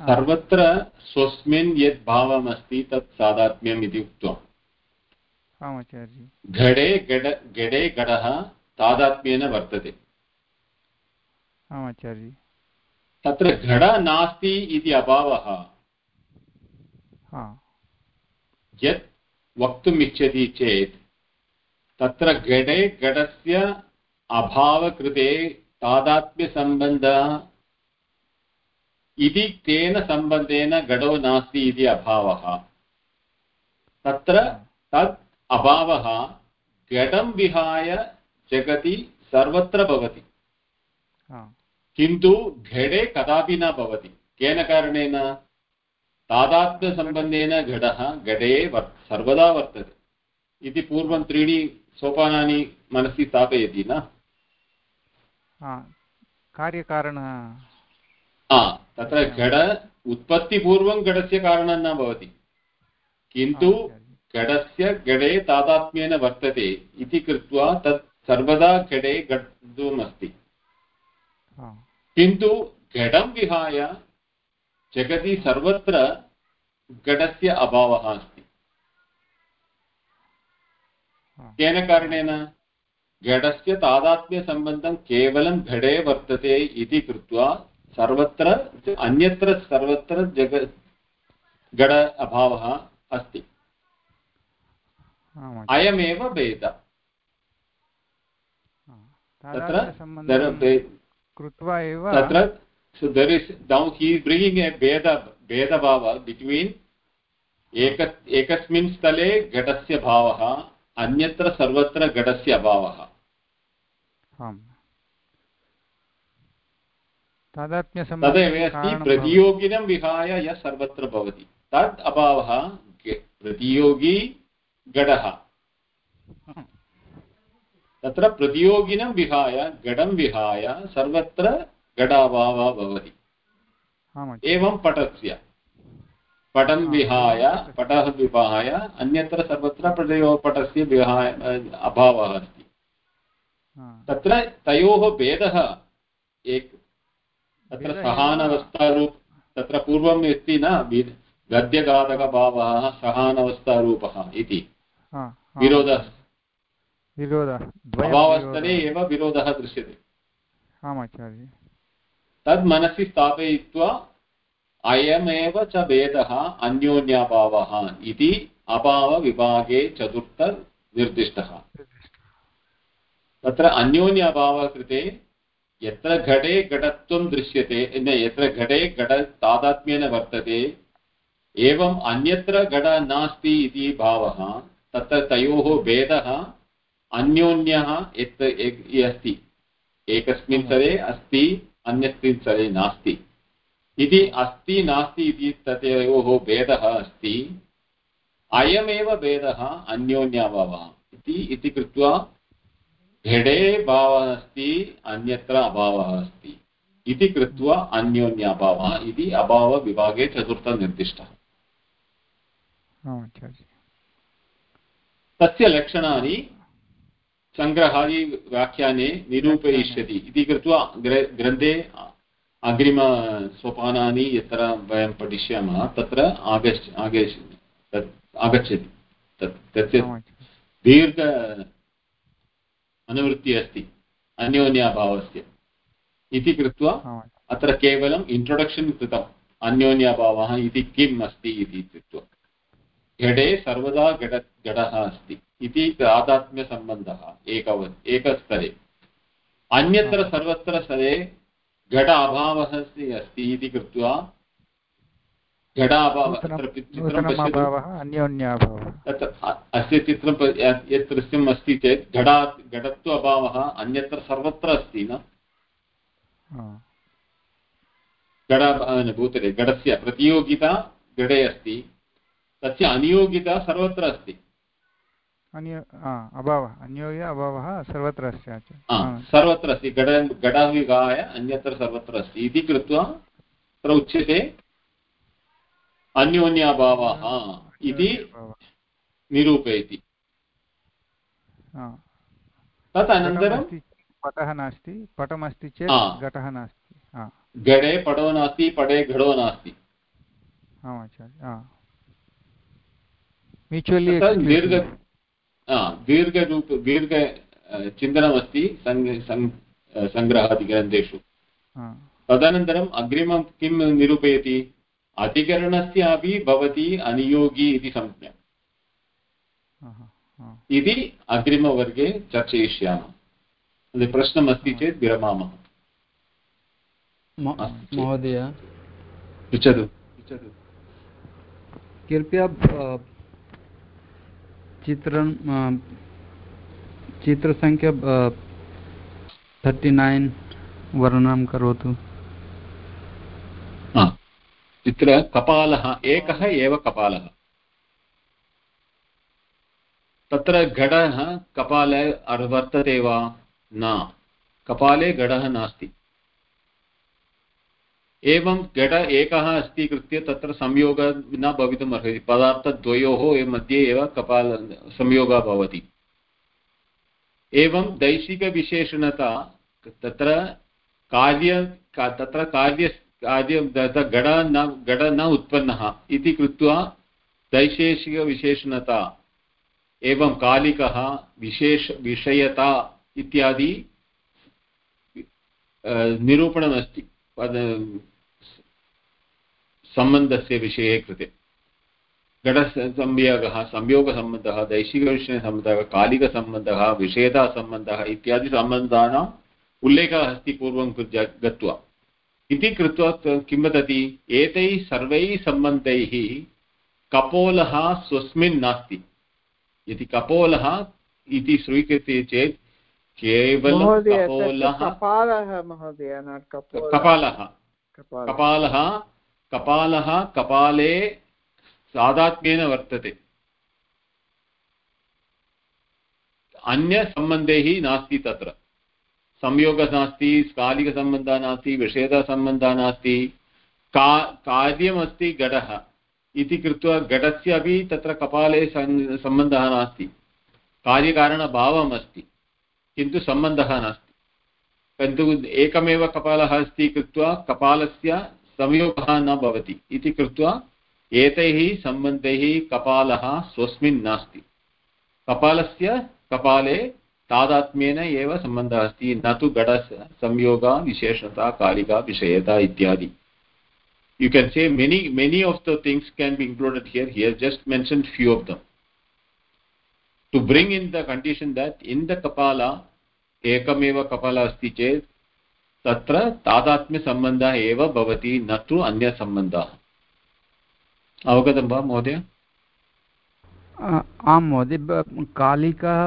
सर्वत्र स्वस्मिन् यत् भावमस्ति तत् सादात्म्यम् इति घटे घट घटे घटः तादात्म्येन वर्तते। आमाचार्य। तत्र घट नास्ति इति अभावः। यत् वक्तुम् इच्छति चेत् तत्र घटे घटस्य अभावकृते तादात्म्यसम्बन्धः इति तेन सम्बन्धेन घटो नास्ति इति अभावः। तत्र तत् अभावः घटं विहाय जगति सर्वत्र भवति। किन्तु घटे कदापि न भवति। केन कारणेन? तादात्म्यसम्बन्धेन घटः घटे वर् सर्वदा वर्तते। इति पूर्वं त्रीणि सोपानानि मनसि स्थापयति न? कार्यकारण। तत्र घट उत्पत्तिपूर्वं घटस्य कारणं न भवति। किन्तु घटस्य घटे तादात्म्येन वर्तते इति कृत्वा तत् सर्वदा घटे अस्ति किन्तु घटं विहाय जगति सर्वत्र घटस्य अभावः अस्ति। केन कारणेन घटस्य तादात्म्यसम्बन्धं केवलं घटे वर्तते इति कृत्वा सर्वत्र अन्यत्र सर्वत्र जग गड अभावः अस्ति। अयमेव भेदः तत्र कृत्वा एव तत्र so there is now he is bringing a beda beda bhava between एक एकस्मिन् स्थले घटस्य भावः अन्यत्र सर्वत्र घटस्य अभावः तदेव अस्ति प्रतियोगिनं विहाय यः सर्वत्र भवति। तद् अभावः प्रतियोगी घटः तत्र प्रतियोगिनं विहाय घटं विहाय सर्वत्र घटाभावः भवति। एवं पटस्य। पटं विहाय पटः विहाय अन्यत्र सर्वत्र पटयो पटस्य विहाय अभावः अस्ति। तत्र तयोः भेदः एक तत्र सहानवस्थारूप तत्र पूर्वम् अस्ति न गद्यघातकभावः सहानवस्थारूपः इति। विरोधः। विरोधः एव विरोधः दृश्यते। आमाचार्य। तद् मनसि स्थापयित्वा अयमेव च भेदः अन्योन्याभावः इति अभावविभागे चतुर्थनिर्दिष्टः। तत्र अन्योन्याभावः कृते यत्र घटे घटत्वं दृश्यते यत्र घटे घट तादात्म्येन वर्तते एवम् अन्यत्र घट नास्ति इति भावः तत्र तयोः भेदः अन्योन्यः यत् अस्ति। एकस्मिन् स्तरे अस्ति अन्यस्मिन् स्तरे नास्ति। इति अस्ति नास्ति इति तयोः भेदः अस्ति अयमेव भेदः अन्योन्याभावः इति इति कृत्वा घटे भावः अस्ति अन्यत्र अभावः अस्ति। इति कृत्वा अन्योन्याभावः इति अभावविभागे चतुर्थनिर्दिष्टः। तस्य लक्षणानि सङ्ग्रहादिव्याख्याने निरूपयिष्यति इति कृत्वा ग्रन्थे अग्रिमसोपानानि यत्र वयं पठिष्यामः तत्र आगच्छ आगच्छ आगच्छति। तत् तस्य दीर्घ अनुवृत्तिः अस्ति अन्योन्याभावस्य। इति कृत्वा अत्र केवलम् इण्ट्रोडक्षन् कृतम् अन्योन्याभावः इति किम् अस्ति इति कृत्वा। घटे सर्वदा घट घटः अस्ति। इति तादात्म्यसम्बन्धः एकवत् एकस्तरे। अन्यत्र सर्वत्र स्तरे घट अभावः अस्ति इति कृत्वा घट अभावः अस्य चित्रं यत् दृश्यम् अस्ति चेत् घटात् घटत्व अभावः अन्यत्र सर्वत्र अस्ति न? घट भूतले घटस्य प्रतियोगिता घटे अस्ति तस्य अनियोगिता सर्वत्र अस्ति। अभावः अन्योय अभावः सर्वत्र अस्ति सर्वत्र अस्ति घट घटः विहाय अन्यत्र सर्वत्र अस्ति इति कृत्वा तत्र उच्यते। अन्योन्याभावः इति निरूपयति। तत् अनन्तरं पटः नास्ति पटमस्ति चेत् घटः नास्ति घटे पटो नास्ति पटे घटो नास्ति। म्यूचुवलि दीर्घ दीर्घरूप दीर्घ चिन्तनमस्ति सङ्ग्रहादिग्रन्थेषु तदनन्तरम् अग्रिमं किं निरूपयति अधिकरणस्यापि भवति अनियोगी इति संज्ञा इति अग्रिमवर्गे चर्चयिष्यामः प्रश्नमस्ति चेत् विरमामः महोदय पृच्छतु कृपया चित्रं चित्रसङ्ख्या थर्टि नैन् वर्णनं करोतु। चित्र कपालः, एकः एव कपालः। तत्र घटः, कपाले वर्तते वा न, कपाले घटः नास्ति। एवं घट एकः अस्ति कृत्य तत्र संयोगः न भवितुम् अर्हति। पदार्थद्वयोः मध्ये एव कपाल संयोगः भवति। एवं दैशिकविशेषणता तत्र कार्य तत्र कार्य कार्यं घट न घट न उत्पन्नः इति कृत्वा दैशेषिकविशेषणता एवं कालिकः विशेष विषयता इत्यादि निरूपणमस्ति। सम्बन्धस्य विषये कृते। घटसंयोगः संयोगसम्बन्धः, दैशिकविषयसम्बन्धः, कालिकसम्बन्धः विषयतासम्बन्धः इत्यादि सम्बन्धानाम् उल्लेखः अस्ति पूर्वं गत्वा। इति कृत्वा किं वदति? एतैः सर्वैः सम्बन्धैः कपोलः स्वस्मिन् नास्ति। यदि कपोलः इति स्वीक्रियते चेत् कपालः महोदय कपालः। कपालः। कपालः। कपाले सादात्म्येन वर्तते। अन्यसम्बन्धैः नास्ति तत्र। संयोगः नास्ति कालिकसम्बन्धः नास्ति विषेदसम्बन्धः नास्ति। का कार्यमस्ति घटः। इति कृत्वा घटस्य अपि तत्र कपाले सम्बन्धः नास्ति। कार्यकारणभावम् अस्ति किन्तु सम्बन्धः नास्ति। किन्तु एकमेव कपालः अस्ति कृत्वा कपालस्य संयोगः न भवति इति कृत्वा एतैः सम्बन्धैः कपालः स्वस्मिन् नास्ति। कपालस्य कपाले तादात्म्येन एव सम्बन्धः अस्ति, न तु घटस्य संयोगा, विशेषता कालिका विषयता इत्यादि। You can say many many of the things can be included here. Here just mentioned few of them. To bring in the condition that in the kapala ekamev kapala asti chet tatra तादात्म्यसम्बन्धः एव भवति न तु अन्यसम्बन्धः अवगतं वा महोदय आं महोदय कालिकः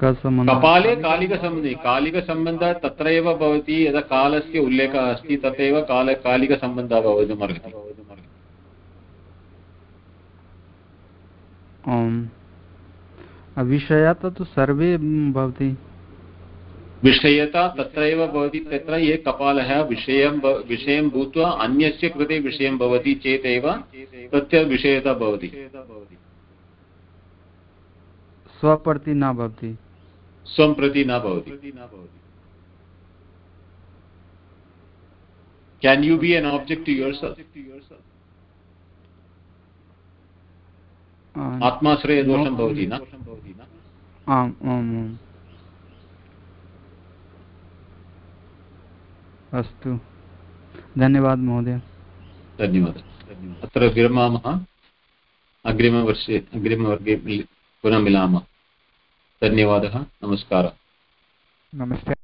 कपाले कालिकसम्बन्धे कालिकसम्बन्धः तत्र एव भवति यदा कालस्य उल्लेखः अस्ति तथैव काल कालिकसम्बन्धः भवितुमर्हति विषयता तु सर्वे भवति। विषयता तत्र एव भवति तत्र ये कपालः विषयं विषयं भूत्वा अन्यस्य कृते विषयं भवति चेदेव तस्य विषयता भवति। स्वप्रति न भवति। स्वं प्रति न भवति। Can you be an object to your आत्माश्रयदोषं भवति न? आम् आम् अस्तु। धन्यवादः महोदय। धन्यवादः। अत्र विरमामः। अग्रिमवर्षे अग्रिमवर्गे पुनः मिलामः। धन्यवादः। नमस्कारः। नमस्ते।